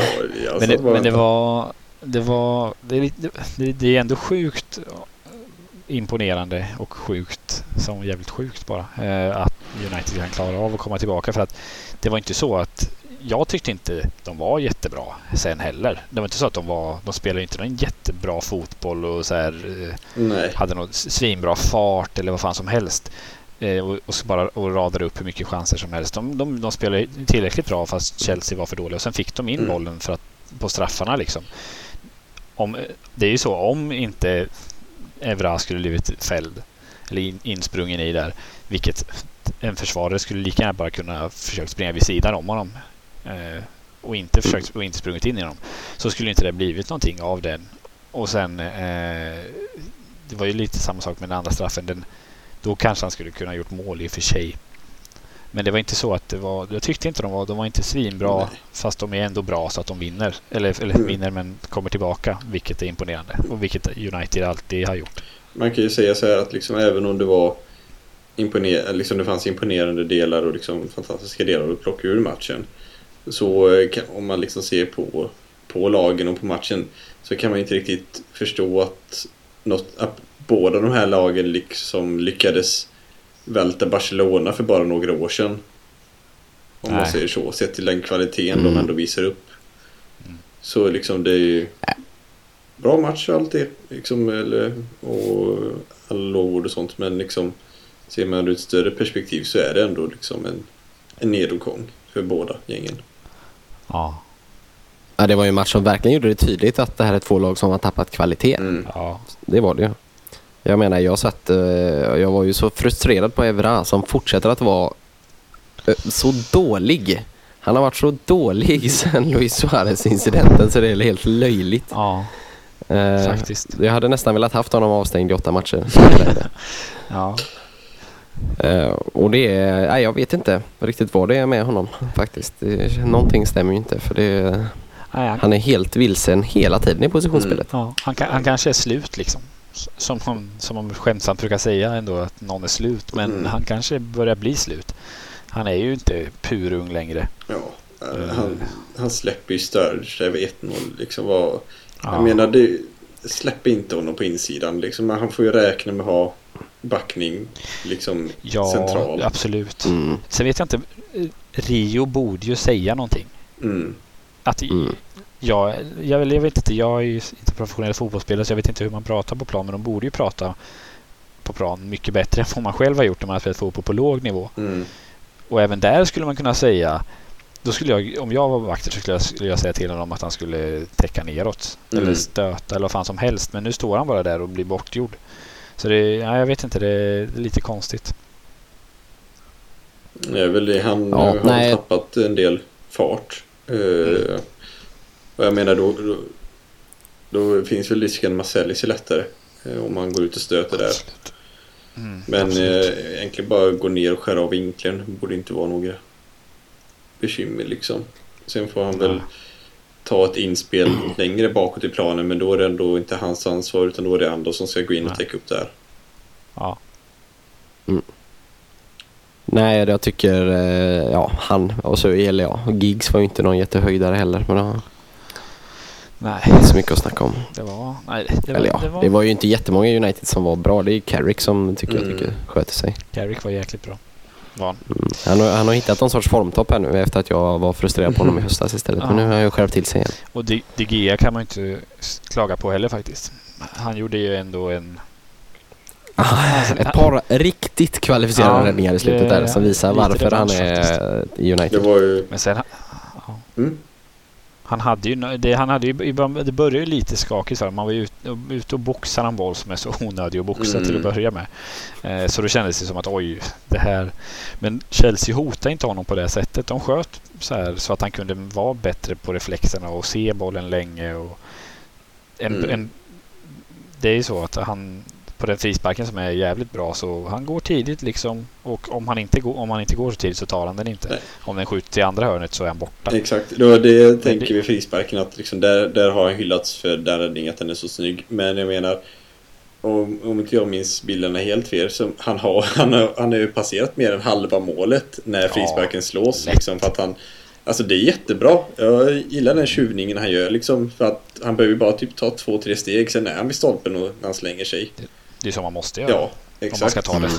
var, Men satt det, men det var... Det var... Det det, det är ändå sjukt imponerande och sjukt, som jävligt sjukt bara, eh, att United kan klara av att komma tillbaka. För att det var inte så att... Jag tyckte inte de var jättebra sen heller. Det var inte så att de var... De spelade inte någon jättebra fotboll och så här... Eh, hade någon svinbra fart eller vad fan som helst. Eh, och, och bara och radade upp hur mycket chanser som helst. De, de, de spelade tillräckligt bra fast Chelsea var för dåliga. Och sen fick de in Mm. bollen för att, på straffarna liksom. Om, det är ju så, om inte Evra skulle blivit fälld eller in, insprungen i där, vilket en försvarare skulle lika gärna bara kunna försökt springa vid sidan om honom eh, och, inte försökt, och inte sprungit in i honom, så skulle inte det blivit någonting av den. Och sen eh, det var ju lite samma sak med den andra straffen. Den, då kanske han skulle kunna ha gjort mål i och för sig. Men det var inte så att det var... Jag tyckte inte de var... De var inte svinbra. Nej. Fast de är ändå bra så att de vinner. Eller, eller Mm. vinner men kommer tillbaka. Vilket är imponerande. Och vilket United alltid har gjort. Man kan ju säga så här att liksom även om det var imponer- liksom det fanns imponerande delar och liksom fantastiska delar att plocka ur matchen. Så eh, kan, om man liksom ser på, på lagen och på matchen så kan man inte riktigt förstå att, något, att båda de här lagen liksom lyckades välta Barcelona för bara några år sedan. Om man Nej. säger så, sett till den kvaliteten Mm. de ändå visar upp. Mm. Så liksom det är ju bra match och allt det. Liksom, eller, och alla lovord och sånt. Men liksom ser man ur ett större perspektiv så är det ändå liksom en, en nedgång för båda gängen. Ja. Ja, det var ju en match som verkligen gjorde det tydligt att det här är två lag som har tappat kvalitet. Mm. Ja. Det var det ju. Jag menar, jag satt, eh, jag var ju så frustrerad på Evra som fortsätter att vara eh, så dålig. Han har varit så dålig <laughs> sen Luis Suarez-incidenten så det är helt löjligt. Ja, Eh, faktiskt. Jag hade nästan velat haft honom avstängd i åtta matcher. <laughs> <laughs> Ja. Eh, och det är, nej, jag vet inte riktigt vad det är med honom faktiskt. Det, någonting stämmer ju inte för det, Nej, han, han är helt vilsen hela tiden i positionsspelet. ja, han, kan, han kanske är slut liksom. Som, man- som man skämtsamt brukar säga ändå att någon är slut. Men Mm. han kanske börjar bli slut. Han är ju inte purung längre. Ja, eh, Mm. han, han släpper ju Sturridge över 1-0 liksom. Vad, Ja. Jag menar, det, släpp inte honom på insidan liksom. Han får ju räkna med att ha backning liksom ja, central. absolut. Mm, Sen vet jag inte. eh, Rio borde ju säga någonting. Mm. Att mm. Jag, jag, jag vet inte, jag är ju inte professionell fotbollsspelare så jag vet inte hur man pratar på plan. Men de borde ju prata på plan mycket bättre <laughs> än vad man själv har gjort när man har spelat fotboll på låg nivå. Mm. Och även där skulle man kunna säga då skulle jag, om jag var vakter så skulle jag, skulle jag säga till honom att han skulle täcka neråt. Mm. Eller stöta eller vad fan som helst. Men nu står han bara där och blir bortgjord. Så det, ja, jag vet inte, det är lite konstigt. Det är väl det. Han Ja, har nej. tappat en del fart. Eh, Och jag menar då, då, då finns väl risken Marcellis är lättare. eh, Om man går ut och stöter där. Absolut. Mm, Men eh, egentligen bara gå ner och skära av vinkeln. Borde inte vara några bekymmer liksom. Sen får han väl ta ett inspel <clears throat> längre bakåt i planen. Men då är det ändå inte hans ansvar utan då är det andra som ska gå in och täcka upp där. ja. Nej, jag tycker eh, ja, han och så eller ja, Giggs var ju inte någon jättehöjdare heller. Men var Nej, inte så mycket att snacka om. det var... Nej, det var, eller ja, det var, det var ju inte jättemånga i United som var bra. Det är ju Carrick som tycker jag Mm. tycker sköter sig. Carrick var jäkligt bra. Var han. Mm. Han, har, han har hittat någon sorts formtopp här nu efter att jag var frustrerad på honom i höstas istället. Men nu har jag ju skärpt till sig igen. Och De, De Gea kan man ju inte klaga på heller faktiskt. Han gjorde ju ändå en... Alltså, Ett par riktigt kvalificerade Ja, räddningar i slutet det- där som visar varför han är i Det United. var ju... Men sen... Ja. Mm. Han hade ju, det, han hade ju, det började ju lite skakigt. så här. Man var ju ute, ute och boxade en boll som är så <laughs> onödig att boxa Mm. till att börja med. Eh, så då kändes det som att oj, det här... Men Chelsea hotade inte honom på det sättet. De sköt så, här, så att han kunde vara bättre på reflexerna och se bollen länge. Och en, Mm. en, det är ju så att han på den frisparken som är jävligt bra så han går tidigt liksom. Och om han inte går, om han inte går så tidigt så tar han den inte. Nej. Om den skjuter till andra hörnet så är han borta. Exakt, var det tänker det- vid frisparken att liksom där, där har han hyllats för den räddningen att den är så snygg. Men jag menar om, om inte jag minns bilderna helt fel så han har han har, han har ju passerat mer än halva målet när Ja, frisparken slås. lätt. Liksom, för att han, alltså det är jättebra. Jag gillar den tjuvningen han gör liksom. För att han behöver bara typ ta två, tre steg. Sen är han vid stolpen och när han slänger sig. Det är så man måste göra. Ja, om man exakt. ska ta det. Mm.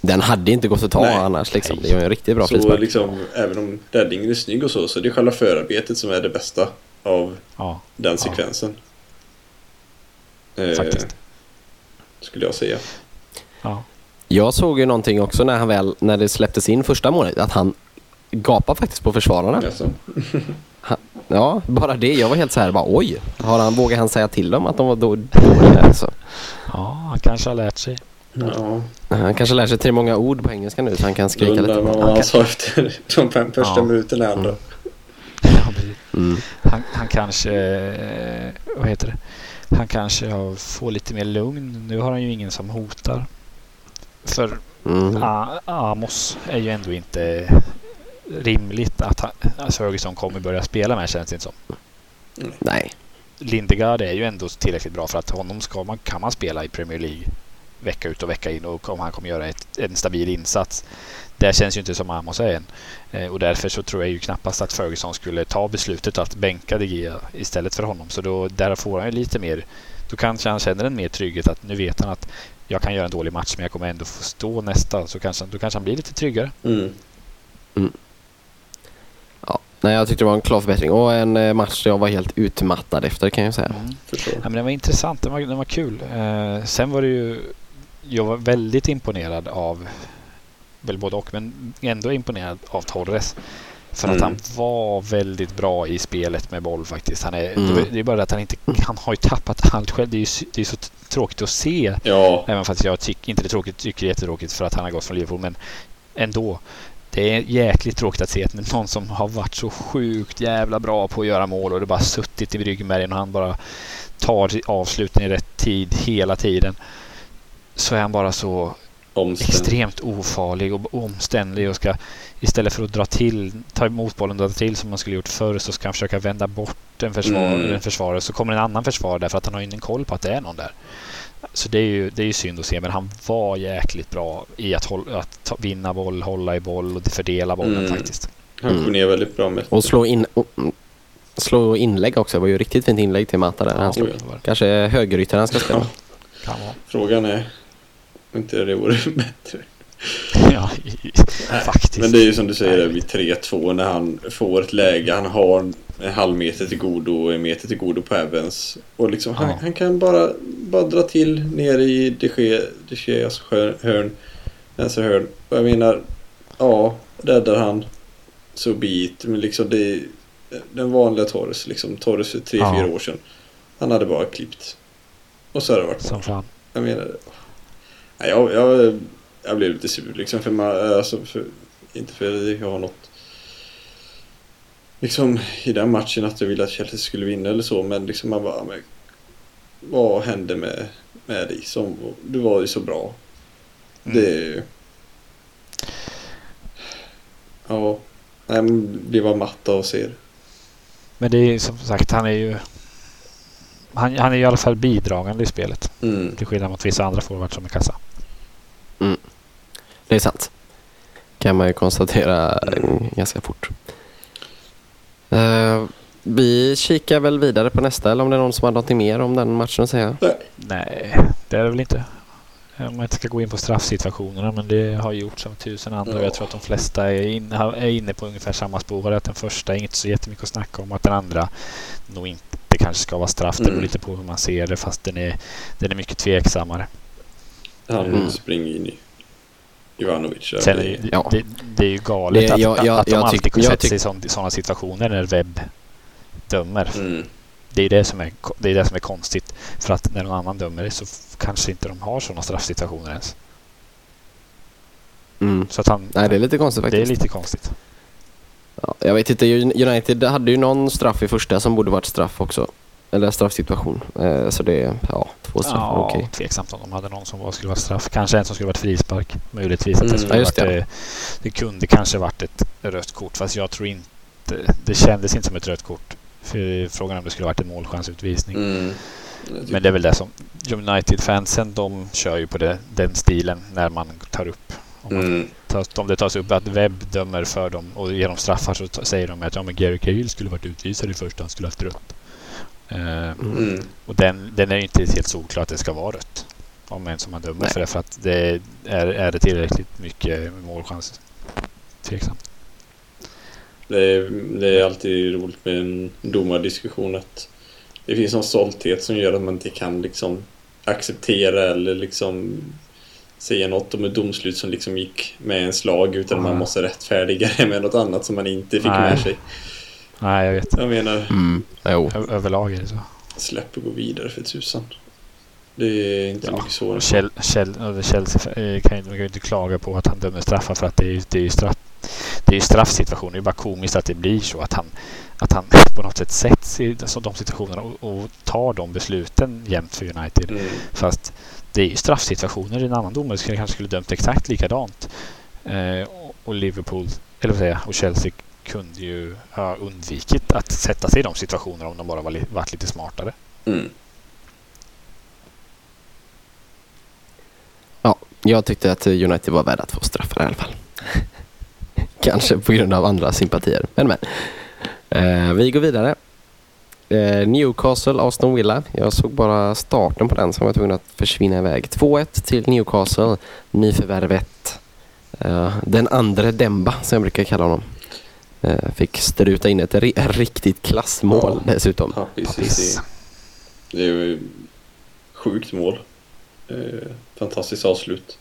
Den hade inte gått att ta Nej. annars liksom. Det är ju en riktigt bra Så frispark. liksom, även om räddningen är snygg och så, så det är själva förarbetet som är det bästa av Ja, den Ja. sekvensen. Eh, faktiskt. Skulle jag säga. Ja. Jag såg ju någonting också när han väl, när det släpptes in första målet, att han gapar faktiskt på försvararna. Alltså. <laughs> Ja, bara det. Jag var helt så här bara oj. Har han, vågar han säga till dem att de var då- dåliga? Alltså. ja, han kanske har lärt sig. Ja, Han kanske lär sig till många ord på engelska nu så han kan skrika undrar lite. man vad Han han kan- sa efter de fem första Ja. minuterna ändå. Ja, precis. Mm. Han, han kanske... eh, Vad heter det? Han kanske får lite mer lugn. Nu har han ju ingen som hotar. För Mm. Amos är ju ändå inte rimligt att han, Ferguson kommer börja spela med känns det inte som. Nej. Lindegaard är ju ändå tillräckligt bra för att honom ska man, kan man spela i Premier League vecka ut och vecka in och om han kommer göra ett, en stabil insats. Det känns ju inte som Amos är än. Eh, och därför så tror jag ju knappast att Ferguson skulle ta beslutet att bänka De Gea istället för honom. Så då, där får han ju lite mer, då kanske han känner en mer trygghet att nu vet han att jag kan göra en dålig match men jag kommer ändå få stå nästa. Så kanske, då kanske han blir lite tryggare. Mm. Ja. Nej, jag tyckte det var en klar förbättring och en eh, match jag var helt utmattad efter kan jag säga. Mm. Förstår. Ja, men den var intressant, den var, den var kul. Eh, sen var det ju... Jag var väldigt imponerad av... Väl både och, men ändå imponerad av Torres. För att Mm. han var väldigt bra i spelet med boll faktiskt. Han är, Mm. Det är bara det att han inte han har ju tappat allt själv. Det är ju det är så tråkigt att se. Ja, Även fast jag tycker inte det är tråkigt, tycker det är jättetråkigt för att han har gått från Liverpool. Men ändå. Det är jäkligt tråkigt att se att någon som har varit så sjukt jävla bra på att göra mål och det bara suttit i ryggmärgen och han bara tar avslutningen i rätt tid hela tiden. Så är han bara så omständigt. extremt ofarlig och omständlig och ska istället för att dra till, ta emot bollen och dra till som man skulle gjort förr så ska han försöka vända bort en, försvar, Mm. en försvarare. Så kommer en annan försvarare där för att han har ingen koll på att det är någon där. Så det är ju, det är ju synd att se men han var jäkligt bra i att, hålla, att ta, vinna boll, hålla i boll och fördela bollen Mm. faktiskt. Han Mm. går ner väldigt bra med. Och slå, in, och, mm, slå inlägg också. Det var ju riktigt fint inlägg till Mata där. Han slog. Kanske högerytter han ska spela. Vara. Frågan är om inte det vore <laughs> bättre. <laughs> Ja, i- faktiskt. Men det är ju som du säger där vid 3-2 när han får ett läge. Han har en halv meter till godo och en meter till godo på Evans. Och liksom han, Ja. han kan bara, bara dra till ner i De Geas skör- hörn. Vänster hörn. Och jag menar, ja, räddar han så bit. Men liksom det är den vanliga Torres liksom. Torres för 3-4 Ja. år sedan. Han hade bara klippt. Och så har det varit Som fan. jag menar... Nej, jag, jag, jag blev lite sur liksom för man, alltså för, inte för att jag har något liksom i den matchen att jag ville att Chelsea skulle vinna eller så men liksom man bara men, vad hände med, med dig som, du var ju så bra Mm. det ja nej, men det var matta och ser Men det är som sagt, han är ju han, han är ju i alla fall bidragande i spelet. mm. Till skillnad mot vissa andra forwards som är kassa. Det är sant. Kan man ju konstatera ganska fort. Eh, vi kikar väl vidare på nästa eller om det är någon som har något mer om den matchen att säga. Nej, det är det väl inte. Om man inte ska gå in på straffsituationerna men det har gjorts av tusen andra och Ja. jag tror att de flesta är, in, är inne på ungefär samma spår. Att den första är inte så jättemycket att snacka om. Att den andra nog inte kanske ska vara straff. Det beror Mm. lite på hur man ser det fast den är, den är mycket tveksammare. han Mm. springer in i Ivanovic. Sen är det, Ja. det, det är ju galet Det- att, jag- jag- att de jag alltid tyck- sig i sådana situationer när webb dömer. mm. Det är det, som är, det är det som är konstigt. För att när någon annan dömer det så kanske inte de har sådana straffsituationer ens. Mm. Så att han, Nej, det är lite konstigt det är faktiskt. lite konstigt. Ja, jag vet inte, United hade ju någon straff i första som borde varit straff också. Eller straffsituation. Eh, så det är, ja, två straff Ja, okej. tveksamt om de hade någon som var, skulle vara straff. Kanske en som skulle varit frispark. Möjligtvis att det Mm. varit, det. det. kunde kanske varit ett rött kort. Fast jag tror inte... Det kändes inte som ett rött kort. För frågan är om det skulle varit en målchansutvisning. Mm. Men det är väl det som... United-fansen de kör ju på det, den stilen när man tar upp. Om, man Mm. tas, om det tas upp att Webb dömer för dem och ger dem straffar så ta- säger de att ja, men Gary Cahill skulle varit utvisad i första, han skulle haft rött. Eh, Mm. och den, den är ju inte helt solklar att det ska vara rött. Om en som man dömer Nej. för det. För att det är, är det tillräckligt mycket målchans? Tveksamt. Det är, det är alltid roligt med en domardiskussion att det finns någon stolthet som gör att man inte kan liksom acceptera eller liksom säga något om ett domslut som liksom gick med en slag utan Ja. man måste rättfärdiga det <laughs> med något annat som man inte fick Nej. med sig. Nej, jag vet. Jag menar, Mm. Jo. Ö- överlag är det så. släpp och gå vidare för tusan. Det är inte Ja, mycket svårare. Chel, och Chelsea eh, kan ju, kan ju inte klaga på att han dömer straffar för att det är, ju- det är ju straff, det är ju straffsituation. Det är bara komiskt att det blir så att han, att han <laughs> på något sätt sätts i de situationerna och, och tar de besluten jämt för United. Mm. Fast det är ju straffsituationer. En annan domare skulle kanske skulle dömt exakt likadant. Eh, och- och Liverpool, eller vad säger jag, och Chelsea kunde ju ha undvikit att sätta sig i de situationerna om de bara var varit lite smartare. Mm. Jag tyckte att United var värda att få straffar i alla fall. <laughs> Kanske på grund av andra sympatier. Men men. Eh, vi går vidare. Eh, Newcastle, Aston Villa. Jag såg bara starten på den jag var tvungen att försvinna iväg. 2-1 till Newcastle. Nyförvärvet. Eh, den andra Demba som jag brukar kalla honom. Eh, fick struta in ett ri- riktigt klassmål Ja. dessutom. Pappis, Pappis. Det, är ju sjukt mål. Eh, fantastiskt avslut.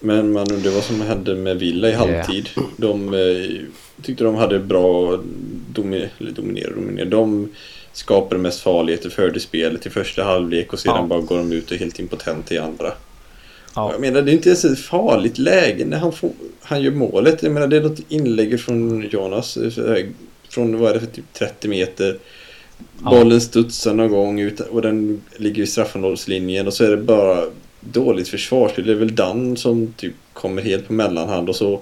Men man undrar vad som hände med Villa i halvtid. De eh, tyckte de hade bra domi eller dominera, dominera. De skapade mest farligheter, förde spelet i första halvlek och sedan Ja. bara går de ut och är helt impotenta i andra. Ja. Jag menar det är inte ens ett farligt läge när han, får, han gör målet. Jag menar det är något inlägg från Jonas. eh, Från vad är det för typ 30 meter. Ja. Bollen studsar någon gång ut och den ligger i straffområdeslinjen och så är det bara dåligt försvarsspel. Det är väl Dan som typ kommer helt på mellanhand och så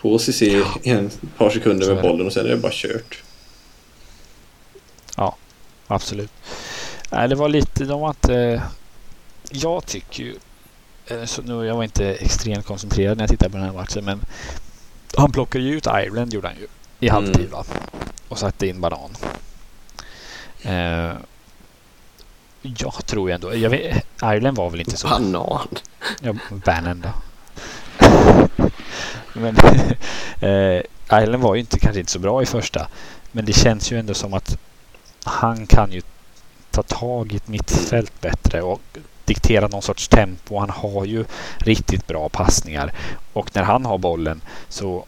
på CC en par sekunder med bollen och sen är det bara kört. Absolut. Nej, det var lite... De var inte... Jag tycker ju... eh, Så nu, jag var inte extremt koncentrerad när jag tittade på den här matchen, men han plockade ju ut Ireland, gjorde han ju, i Mm. halvtid. Va? Och satte in Banan. Eh, jag tror ju ändå... Jag vet, Ireland var väl inte så... Banan. Ja, Bannon då. <laughs> men eh, Island var ju inte, kanske inte så bra i första. Men det känns ju ändå som att han kan ju ta tag i ett mittfält bättre och diktera någon sorts tempo. Han har ju riktigt bra passningar. Och när han har bollen så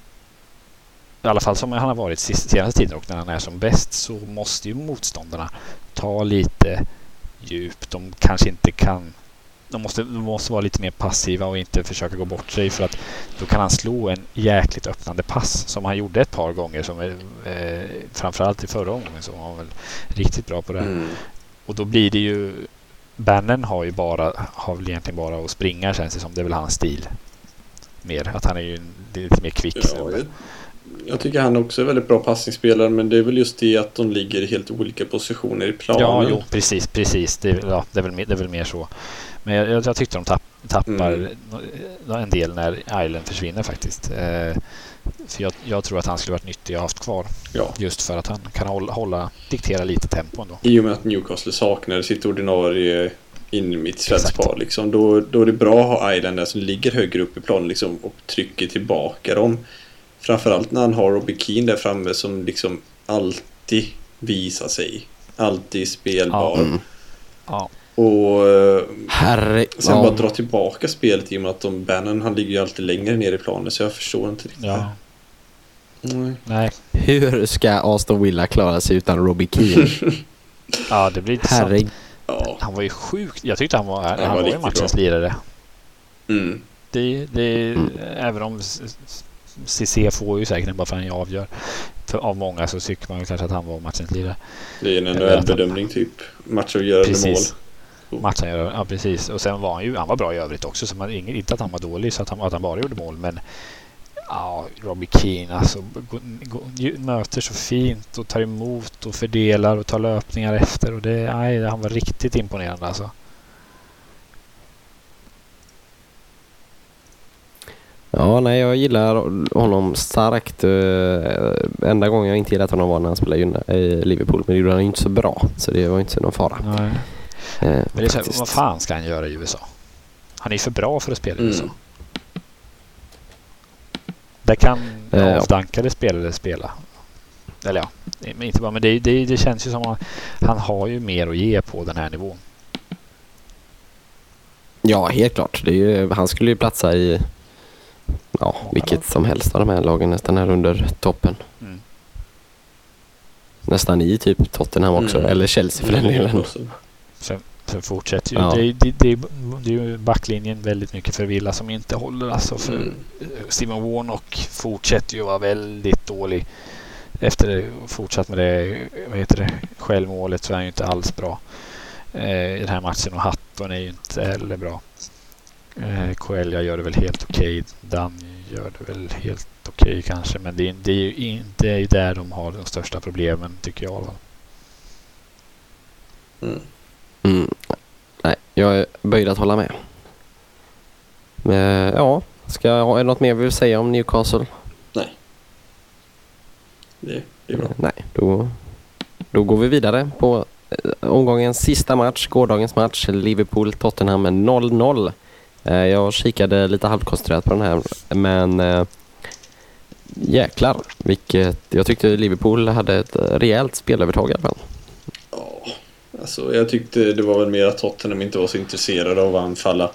i alla fall som han har varit senaste tiden och när han är som bäst så måste ju motståndarna ta lite djup. De kanske inte kan de måste, de måste vara lite mer passiva och inte försöka gå bort sig för att då kan han slå en jäkligt öppnande pass som han gjorde ett par gånger. Som, eh, framförallt i förra omgången så var han väl riktigt bra på det. Mm. Och då blir det ju... Bannon har ju bara, har väl egentligen bara att springa känns det som. Det är väl hans stil. Mer. Att han är ju en- lite mer kvick. Ja, jag, jag tycker han också är väldigt bra passningsspelare men det är väl just det att de ligger i helt olika positioner i planen. Ja, jo, precis, precis. Det, är- ja, det, är väl, mer- det är väl mer så. Men jag, jag, jag tyckte de tapp, tappar Mm. en del när Island försvinner faktiskt. Eh, för jag, jag tror att han skulle varit nyttig att ha haft kvar. Ja. Just för att han kan hålla, hålla diktera lite tempo ändå. I och med att Newcastle saknar sitt ordinarie innermittfältspar Exakt. liksom, då, då är det bra att ha Island där som ligger högre upp i planen liksom, och trycker tillbaka dem. Framförallt när han har Robbie Keane där framme som liksom alltid visar sig. Alltid spelbar. Mm. Ja, Och eh, Herre... sen ja. bara dra tillbaka spelet i och med att de Bannon han ligger ju alltid längre ner i planen så jag förstår inte riktigt. ja, Nej. nej. Hur ska Aston Villa klara sig utan Robbie Keane? <laughs> Ja, det blir. Herre... Ja. Han var ju sjukt... Jag tyckte han var, han var var, ju matchens bra. lirare. Mm. Det, det, Mm. Även om CC får ju säkert bara för att han avgör. För av många så tycker man ju kanske att han var matchens lirare. Det är en han- NHL-bedömning typ. Matchavgörande mål. Matchen, ja precis. Och sen var han ju han var bra i övrigt också. Så man, inte att han var dålig så att han, att han bara gjorde mål. Men ja, Robbie Keane alltså. Möter så fint och tar emot och fördelar och tar löpningar efter. Och det, nej, han var riktigt imponerande alltså. Ja, nej, jag gillar honom starkt. Eh, Enda gången jag inte gillat honom var när han spelade i Liverpool. Men det gjorde han inte så bra. Så det var inte någon fara. Nej. Eh, Men det är så, här, vad fan ska han göra i USA? Han är för bra för att spela i Mm. Där kan Eh, ja. avdankade spelare spela. Eller ja, men inte bara. Men det, det, det känns ju som att han har ju mer att ge på den här nivån. Ja, helt klart. Det är ju, han skulle ju platsa i ja, vilket som helst av de här lagen nästan här under toppen. Mm. Nästan i typ Tottenham också. Mm. Eller Chelsea för den delen. Sen fortsätter ju. Ja. Det, det, det, det är ju backlinjen väldigt mycket för Villa som inte håller. Alltså för Mm. Steven Warnock fortsätter ju vara väldigt dålig. Efter fortsatt med det, vad heter det, självmålet så är han ju inte alls bra eh, i den här matchen. Och Hatton är ju inte heller bra. Eh, Coelho gör det väl helt okej. Dan gör det väl helt okej kanske. Men det är, det är ju inte där de har de största problemen tycker jag. Mm. Mm. Nej, jag är böjd att hålla med. Men, ja, ska jag ha är det något mer vi vill säga om Newcastle? Det, det är bra. Nej, då, då går vi vidare på eh, omgångens sista match, gårdagens match, Liverpool-Tottenham med 0-0. Eh, jag kikade lite halvkoncentrerat på den här, men eh, jäklar vilket... Jag tyckte Liverpool hade ett eh, rejält spelövertag i alla fall. Alltså jag tyckte det var väl mer att Tottenham inte var så intresserade av att anfalla.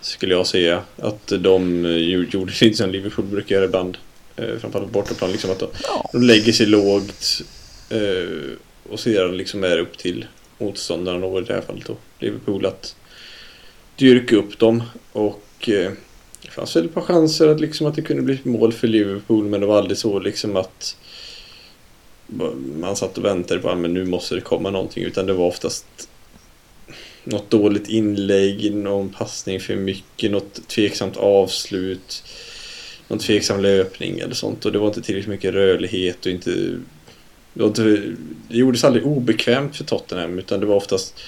Skulle jag säga. Att de eh, gjorde lite som Liverpool brukar göra ibland. Eh, framförallt på bortaplan. Liksom att de, Ja. de lägger sig lågt. Eh, och sedan liksom är upp till motståndaren och i det här fallet då Liverpool att dyrka upp dem. Och det fanns väl ett par chanser att, liksom, att det kunde bli mål för Liverpool men det var aldrig så liksom att man satt och väntade på ah, att nu måste det komma någonting utan det var oftast något dåligt inlägg, någon passning för mycket, något tveksamt avslut, någon tveksam löpning eller sånt och det var inte tillräckligt mycket rörlighet och inte det, inte, det gjordes aldrig obekvämt för Tottenham utan det var oftast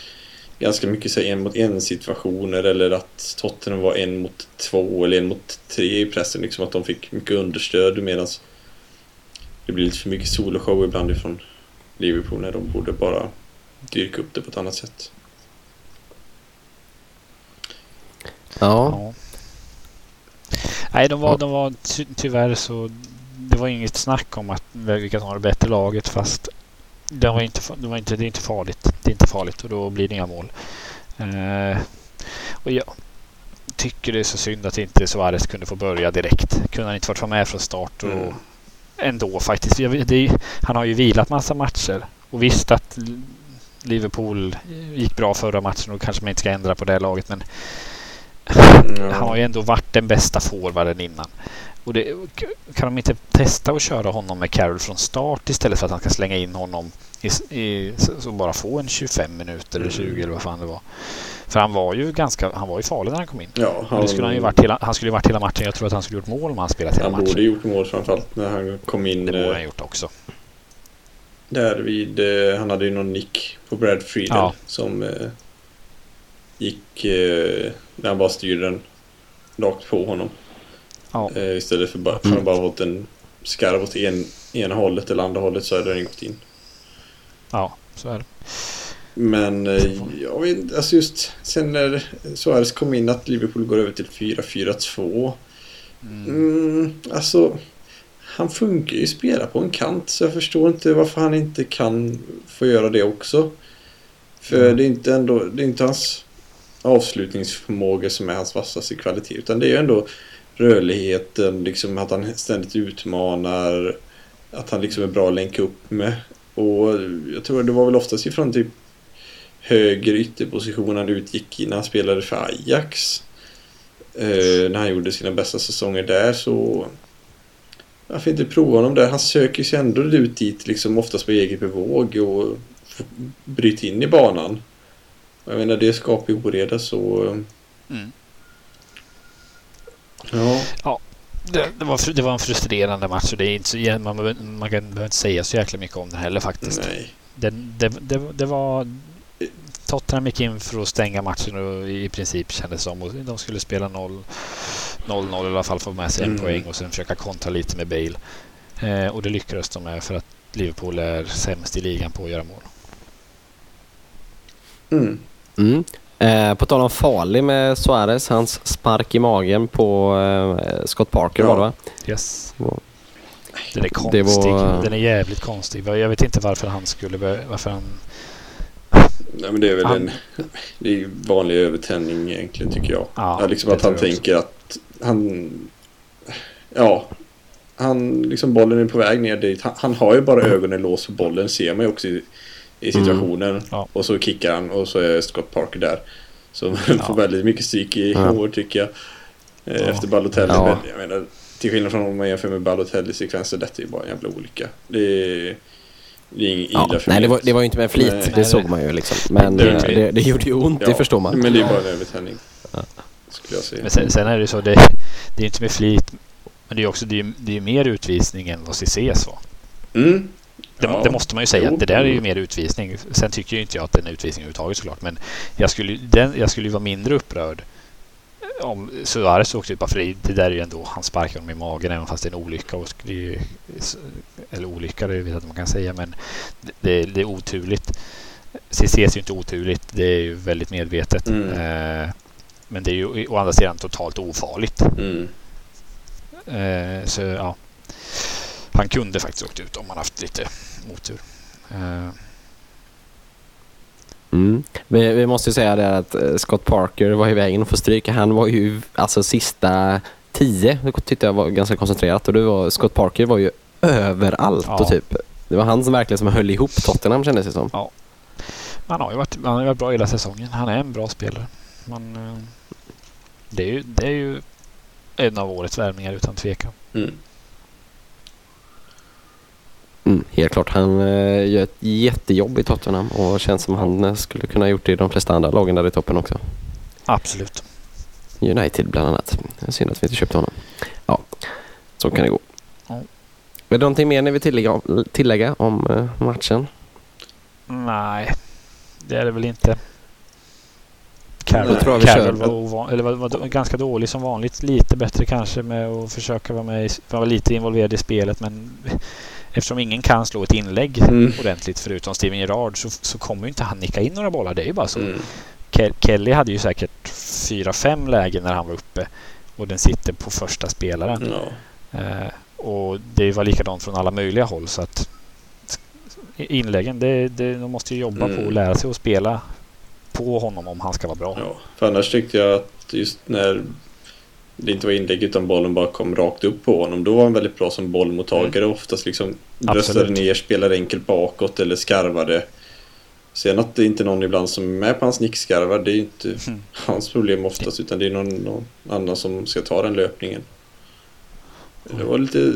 ganska mycket så en mot en situationer eller att Tottenham var en mot två eller en mot tre i pressen. Liksom att de fick mycket understöd medan det blir lite för mycket soloshow ibland ifrån Liverpool när de borde bara dyrka upp det på ett annat sätt. Ja. Ja. Nej, de var, de var ty tyvärr så... Det var inget snack om att vilka som var det bättre laget fast det var inte, det var inte, det är inte farligt. Det är inte farligt och då blir det inga mål. Eh, och jag tycker det är så synd att inte Suarez kunde få börja direkt. Kunde han inte vara med från start och Mm. Ändå faktiskt. Jag Det han har ju vilat massa matcher och visst att Liverpool gick bra förra matchen och kanske man inte ska ändra på det laget men han har ju ändå varit den bästa forwarden innan. Och det, kan de inte testa att köra honom med Carroll från start istället för att han ska slänga in honom i, i, så, så bara få en 25 minuter eller 20 eller vad fan det var. För han var ju ganska, han var ju farlig när han kom in. Ja, han, det skulle han ju varit hela, han skulle ju varit hela matchen. Jag tror att han skulle gjort mål om han spelat hela han borde matchen. gjort mål framförallt när han kom in Det borde eh, han gjort också. där vid, eh, han hade ju någon nick på Brad Friedel Ja. som eh, gick eh, när han bara styrde den rakt på honom. Ja. Eh, istället för bara, för att bara fått en skarv åt en, ena hållet eller andra hållet så hade den gått in. Ja, så är det. Men eh, jag vet inte, alltså just sen när Suarez kom in att Liverpool går över till 4-4-2. Mm. Mm, alltså, han funkar ju spela på en kant så jag förstår inte varför han inte kan få göra det också. För Mm. det är inte ändå, det är inte hans avslutningsförmåga som är hans vassaste kvalitet utan det är ju ändå rörligheten, liksom att han ständigt utmanar, att han liksom är bra att länka upp med. Och jag tror det var väl oftast ifrån typ höger ytterposition han utgick i när han spelade för Ajax. Eh, när han gjorde sina bästa säsonger där så varför inte prova honom där? Han söker sig ändå ut dit liksom oftast på eget bevåg och bryter in i banan. Och Jag menar det skapar ju oreda så Mm. ja. Det, det, var, det var en frustrerande match och det är inte så, man, behöver- man kan, behöver inte säga så jäkla mycket om den heller faktiskt. Nej. Den, det, det, det var... Tottenham gick in för att stänga matchen och i princip kändes som och de skulle spela 0 0-0 i alla fall få med sig en Mm. poäng och sen försöka kontra lite med Bale. Eh, och det lyckades de med för att Liverpool är sämst i ligan på att göra mål. Mm. Mm. Eh, på tal om farlig med Suarez, hans spark i magen på eh, Scott Parker Ja. var det va? Yes. Den är Det konstig. var- Den är jävligt konstig. Jag vet inte varför han skulle... Varför han... Nej men det är väl Han- en Det är ju vanlig övertändning egentligen tycker jag. Ja, Ja, liksom att han också. tänker att han... Ja. Han, liksom bollen är på väg ner dit. Han, han har ju bara ögonen låst för bollen ser man ju också i, i situationen. Mm. Ja. Och så kickar han och så är Scott Parker där. Så <laughs> man Ja. får väldigt mycket stryk i Ja. år tycker jag. Eh, Ja. Efter Balotelli. Ja. Men jag menar, till skillnad från om man jämför med Balotellis sekvenser, detta är bara en jävla olycka. Det är, Ja, nej, det var, det var ju inte med flit, Nej. det Nej, såg man ju liksom. Men Det- eh, det, det gjorde ju ont, det förstår man. Men det är bara en övertändning. Ja. Skulle jag säga. Men sen, sen är det ju så, det, det är inte med flit. Men det är också det är, det är mer utvisning än vad Cissés var. Mm. Det, Ja. det måste man ju säga. Jo. Det där är ju mer utvisning. Sen tycker ju inte jag att det är en utvisning överhuvudtaget såklart. Men jag skulle, ju- den, jag skulle ju vara mindre upprörd om Suarez åkte ut bara för det, där är ju ändå, han sparkar honom i magen även fast det är en olycka. Och ju, eller olycka, det vet jag inte man kan säga. Men det, det är oturligt. Cissés är ju inte oturligt. Det är ju väldigt medvetet. Mm. Eh, men det är ju å andra sidan totalt ofarligt. Mm. Eh, så ja. Han kunde faktiskt åkt ut om han haft lite otur. Eh, Mm. Vi, vi måste ju säga det att eh, Scott Parker var i vägen att få stryka. Han var ju alltså sista tio, det tyckte jag var ganska koncentrerat. Och det var, Scott Parker var ju överallt Ja. och typ. Det var han som verkligen som höll ihop Tottenham kändes det som. Han har ju varit, han har varit bra hela säsongen. Han är en bra spelare. Men eh, det är ju, det är ju en av årets värvningar utan tvekan. Mm. Mm, helt klart. Han eh, gör ett jättejobb i Tottenham och känns som han eh, skulle kunna ha gjort det i de flesta andra lagen där i toppen också. Absolut. United bland annat. Synd att vi inte köpte honom. Ja, så kan det gå. Ja. Är det någonting mer ni vill tillägga, tillägga om eh, matchen? Nej, det är det väl inte. Carroll, tror jag vi Carroll kör. var, ovan, eller var, var ganska dålig som vanligt. Lite bättre kanske med att försöka vara, med i, vara lite involverad i spelet. Men eftersom ingen kan slå ett inlägg Mm. ordentligt förutom Steven Gerrard så, så kommer ju inte han nicka in några bollar. Det är ju bara så. Mm. Ke- Kelly hade ju säkert fyra, fem lägen när han var uppe och den sitter på första spelaren. Ja. Eh, och det var likadant från alla möjliga håll så att inläggen, det, det, de måste ju jobba Mm. på och lära sig att spela på honom om han ska vara bra. Ja, för annars tyckte jag att just när det inte var inlägg utan bollen bara kom rakt upp på honom. Då var han väldigt bra som bollmottagare. Oftast liksom Absolut. ner, spelade enkelt bakåt eller skarvade. Sen att det inte är någon ibland som är med på hans nickskarvar, det är inte Mm. hans problem oftast. Utan det är någon, någon annan som ska ta den löpningen. Det var lite...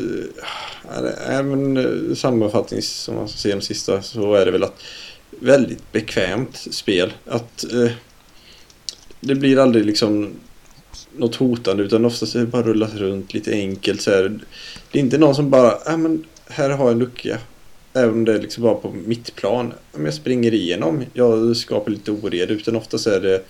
ja, det- Även eh, sammanfattnings som man ska se de sista så är det väl att väldigt bekvämt spel. Att eh, det blir aldrig liksom något hotande utan oftast är det bara rullas runt lite enkelt så här. Det är inte någon som bara, ja men här har jag en lucka. Även om det är liksom bara på mitt plan. Om jag springer igenom, jag skapar lite oreda utan oftast är det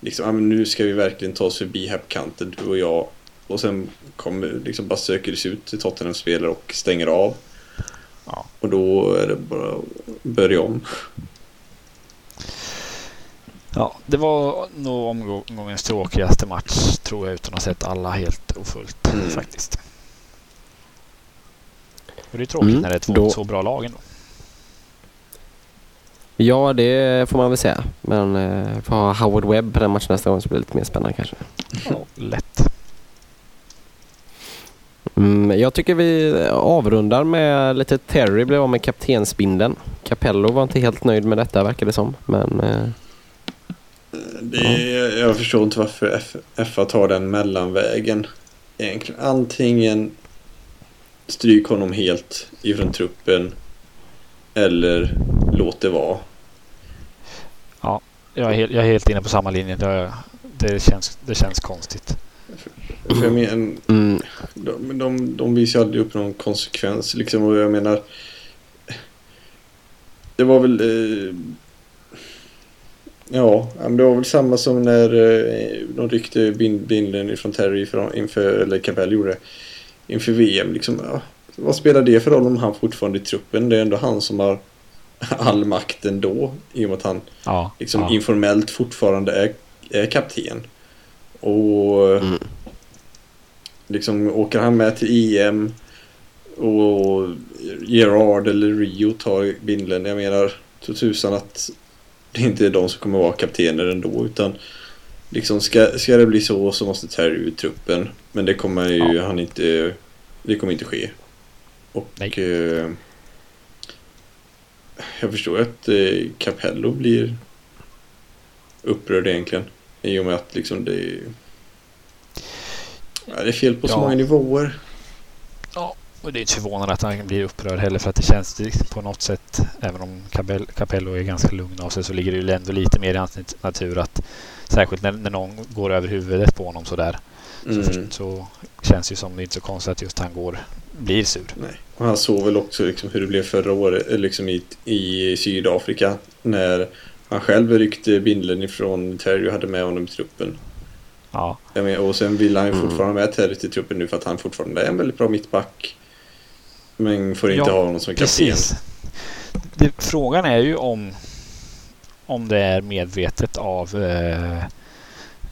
liksom, ja men nu ska vi verkligen ta oss förbi här på kanten du och jag. Och sen kommer, liksom bara söker det sig ut till Tottenham spelare och stänger av. Ja. Och då är det bara att börja om. Ja, det var nog omgångens tråkigaste match tror jag utan att ha sett alla helt och fullt Mm. faktiskt. Och det är tråkigt Mm, när det är två då- så bra lag ändå. Ja, det får man väl säga. Men eh, får ha Howard Webb på den matchen nästa gång så blir det lite mer spännande kanske. Ja, lätt. Mm, jag tycker vi avrundar med lite Terry blev av med kaptensbindeln. Capello var inte helt nöjd med detta verkar det som. Men eh, Det, Jag förstår inte varför F, FA tar den mellanvägen. Egentligen antingen stryk honom helt ifrån truppen eller låt det vara. Jag är, helt, jag är helt inne på samma linje. Det, det, känns, det känns konstigt. För jag menar, mm, de, de, de visar ju aldrig upp någon konsekvens liksom och jag menar Det var väl eh, Ja, men det var väl samma som när eh, de ryckte bind, binden ifrån Terry från, inför, eller Cabell gjorde inför VM liksom. Ja, vad spelar det för roll om han fortfarande är i truppen? Det är ändå han som har <laughs> all makt ändå i och med att han Ja, liksom ja. informellt fortfarande är, är kapten. Och Mm. liksom åker han med till EM och Gerard eller Rio tar bindeln. Jag menar, tror tusan att det inte är de som kommer vara kaptener ändå utan liksom ska, ska det bli så så måste Terry ut truppen. Men det kommer ju Ja. han inte, det kommer inte ske. Och eh, jag förstår att eh, Capello blir upprörd egentligen. I och med att liksom det är, ja, det är fel på så Ja. många nivåer. Och det är inte förvånande att han blir upprörd heller för att det känns på något sätt, även om Capel- Capello är ganska lugn av sig, så ligger det ju ändå lite mer i hans natur att särskilt när, när någon går över huvudet på honom sådär så, Mm. för, så känns det ju som det inte så konstigt att just han går, blir sur. Nej. Och han såg väl också liksom hur det blev förra året eh, liksom i, i Sydafrika. När han själv ryckte bindeln ifrån Terry och hade med honom i truppen. Ja, Jag menar, och sen vill han ju Mm. fortfarande med Terry till truppen nu för att han fortfarande är en väldigt bra mittback. Men får inte Ja, ha honom som kapten. precis. Det, frågan är ju om, om det är medvetet av eh,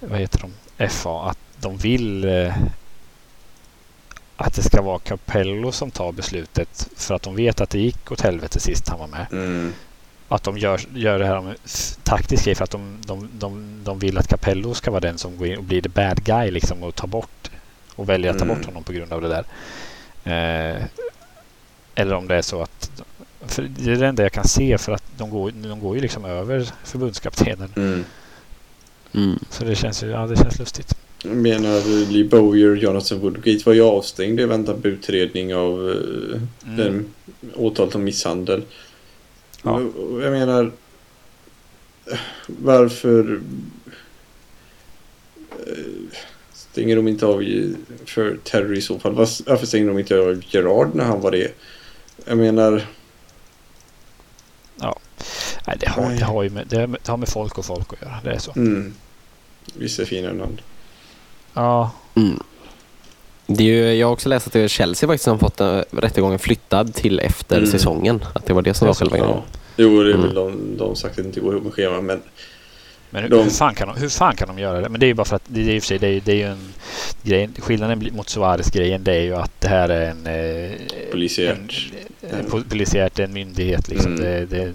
vad heter de? FA att de vill eh, att det ska vara Capello som tar beslutet för att de vet att det gick åt helvete sist han var med. Mm. att de gör, gör det här taktisk grej för att de, de, de, de vill att Capello ska vara den som går in och blir the bad guy liksom och tar bort och väljer att ta Mm. bort honom på grund av det där. Eh, eller om det är så att för det är det enda jag kan se för att de går, de går ju liksom över förbundskaptenen. Mm. Mm. Så det känns ju, ja det känns lustigt. Jag menar Lee Bowyer och Jonathan Woodgate var ju avstängda i väntan på utredning av eh, Mm. den åtalet om misshandel. Ja. Jag menar varför eh, stänger de inte av för Terry i så fall? Varför stänger de inte av Gerard när han var det? Jag menar Nej, det, har, Nej. det, har ju med, det, har med, det har med folk och folk att göra. Det är så. mm, vissa fina namn. Ja, Mm. Det är ju, jag har också läst att det är Chelsea faktiskt som fått uh, rättegången flyttad till efter Mm. säsongen. Att det var det som var själva grejen. Ja. Jo, det är Mm. väl de, de sagt att det inte går ihop med schemat men men hur, De- hur, fan kan de, hur fan kan de göra det? Men det är ju bara för att det är, i och för sig, det är, det är ju en grej. Skillnaden mot Suarez-grejen det är ju att det här är en... Eh, polisiärt. Po- polisiärt en myndighet liksom. Mm. Det, det,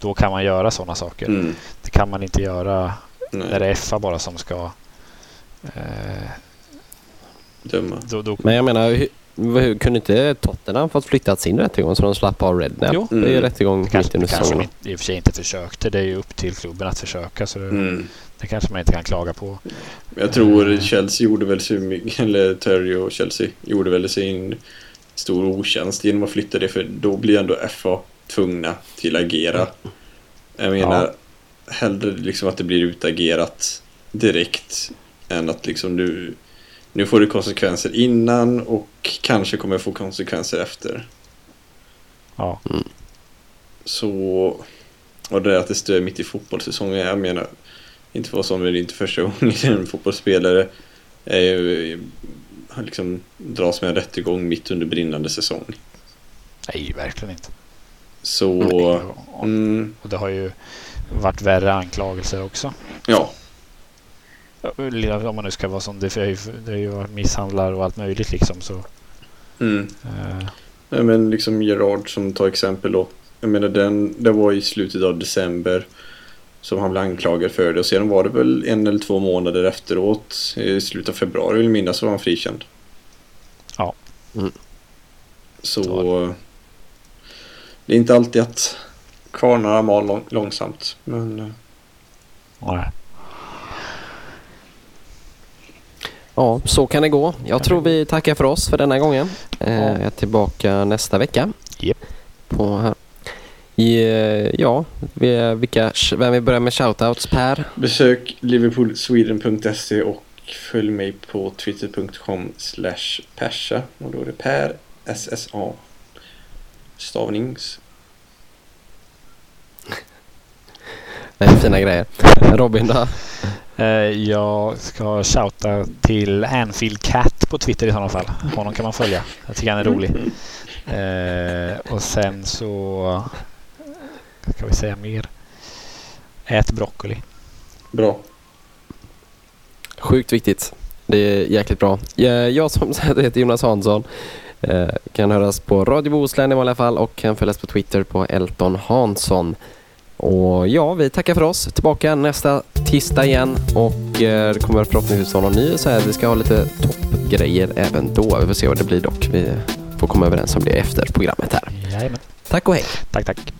då kan man göra sådana saker. Mm. Det kan man inte göra när det Nej, är FA bara som ska... Eh, döma. då, då, Men jag menar, hur, hur, kunde inte Tottenham fått flyttat sin rättegång så de slapp av Rednap? Jo. Det är ju Mm. rättegång mitt kanske, under kanske de i och för sig inte försökte. Det är ju upp till klubben att försöka. Så det, Mm. det kanske man inte kan klaga på. Jag tror Chelsea gjorde väl så mycket, eller Terry och Chelsea gjorde väl sin stor otjänst genom att flytta det för då blir ändå FA tvungna till att agera. Jag menar hellre liksom att det blir utagerat direkt än att liksom nu nu får det konsekvenser innan och kanske kommer få konsekvenser efter. Ja. Så och det är att det stör mitt i fotbollssäsongen. Jag menar inte för oss som är det inte första gången en fotbollsspelare är, ju- har liksom dras med en rättegång mitt under brinnande säsong. Nej, verkligen inte. Så Och, mm, och det har ju varit värre anklagelser också. ja, Om man nu ska vara som det ju, det är ju varit misshandlar och allt möjligt liksom. Så, mm. Nej, men liksom Gerard som tar exempel då. Jag menar den, det var i slutet av december som han blev anklagad för det och sedan var det väl en eller två månader efteråt i slutet av februari vill jag minnas så var han frikänd. Ja. Mm. Så det är inte alltid att kvarnarna mal lång, långsamt. Men eh, nej. Ja, så kan det gå. Jag tror vi tackar för oss för denna gången. Eh, Ja. Jag är tillbaka nästa vecka. Japp. På ja, vi, vilka, vem vill börja med shoutouts? Per? besök liverpoolsweden.se och följ mig på twitter.com slash persa och då är det Per SSA stavnings <laughs> Det är fina grejer. Robin då? Eh, jag ska shouta till Anfield Cat på Twitter i sådana fall. Honom kan man följa. Jag tycker han är rolig. Eh, och sen så... Vad ska vi säga mer? Ät broccoli. bra. Sjukt viktigt. Det är jäkligt bra. Jag, jag som <laughs> sagt heter Jonas Hansson. Eh, kan höras på Radio Bohuslän i vanliga fall och kan följas på Twitter på Elton Hansson. Och ja, vi tackar för oss. Tillbaka nästa tisdag igen och eh, det kommer förhoppningsvis vara någon ny så här. Vi ska ha lite toppgrejer även då. Vi får se vad det blir dock. Vi får komma överens om det efter programmet här. Jajamän. Tack och hej! Tack, tack.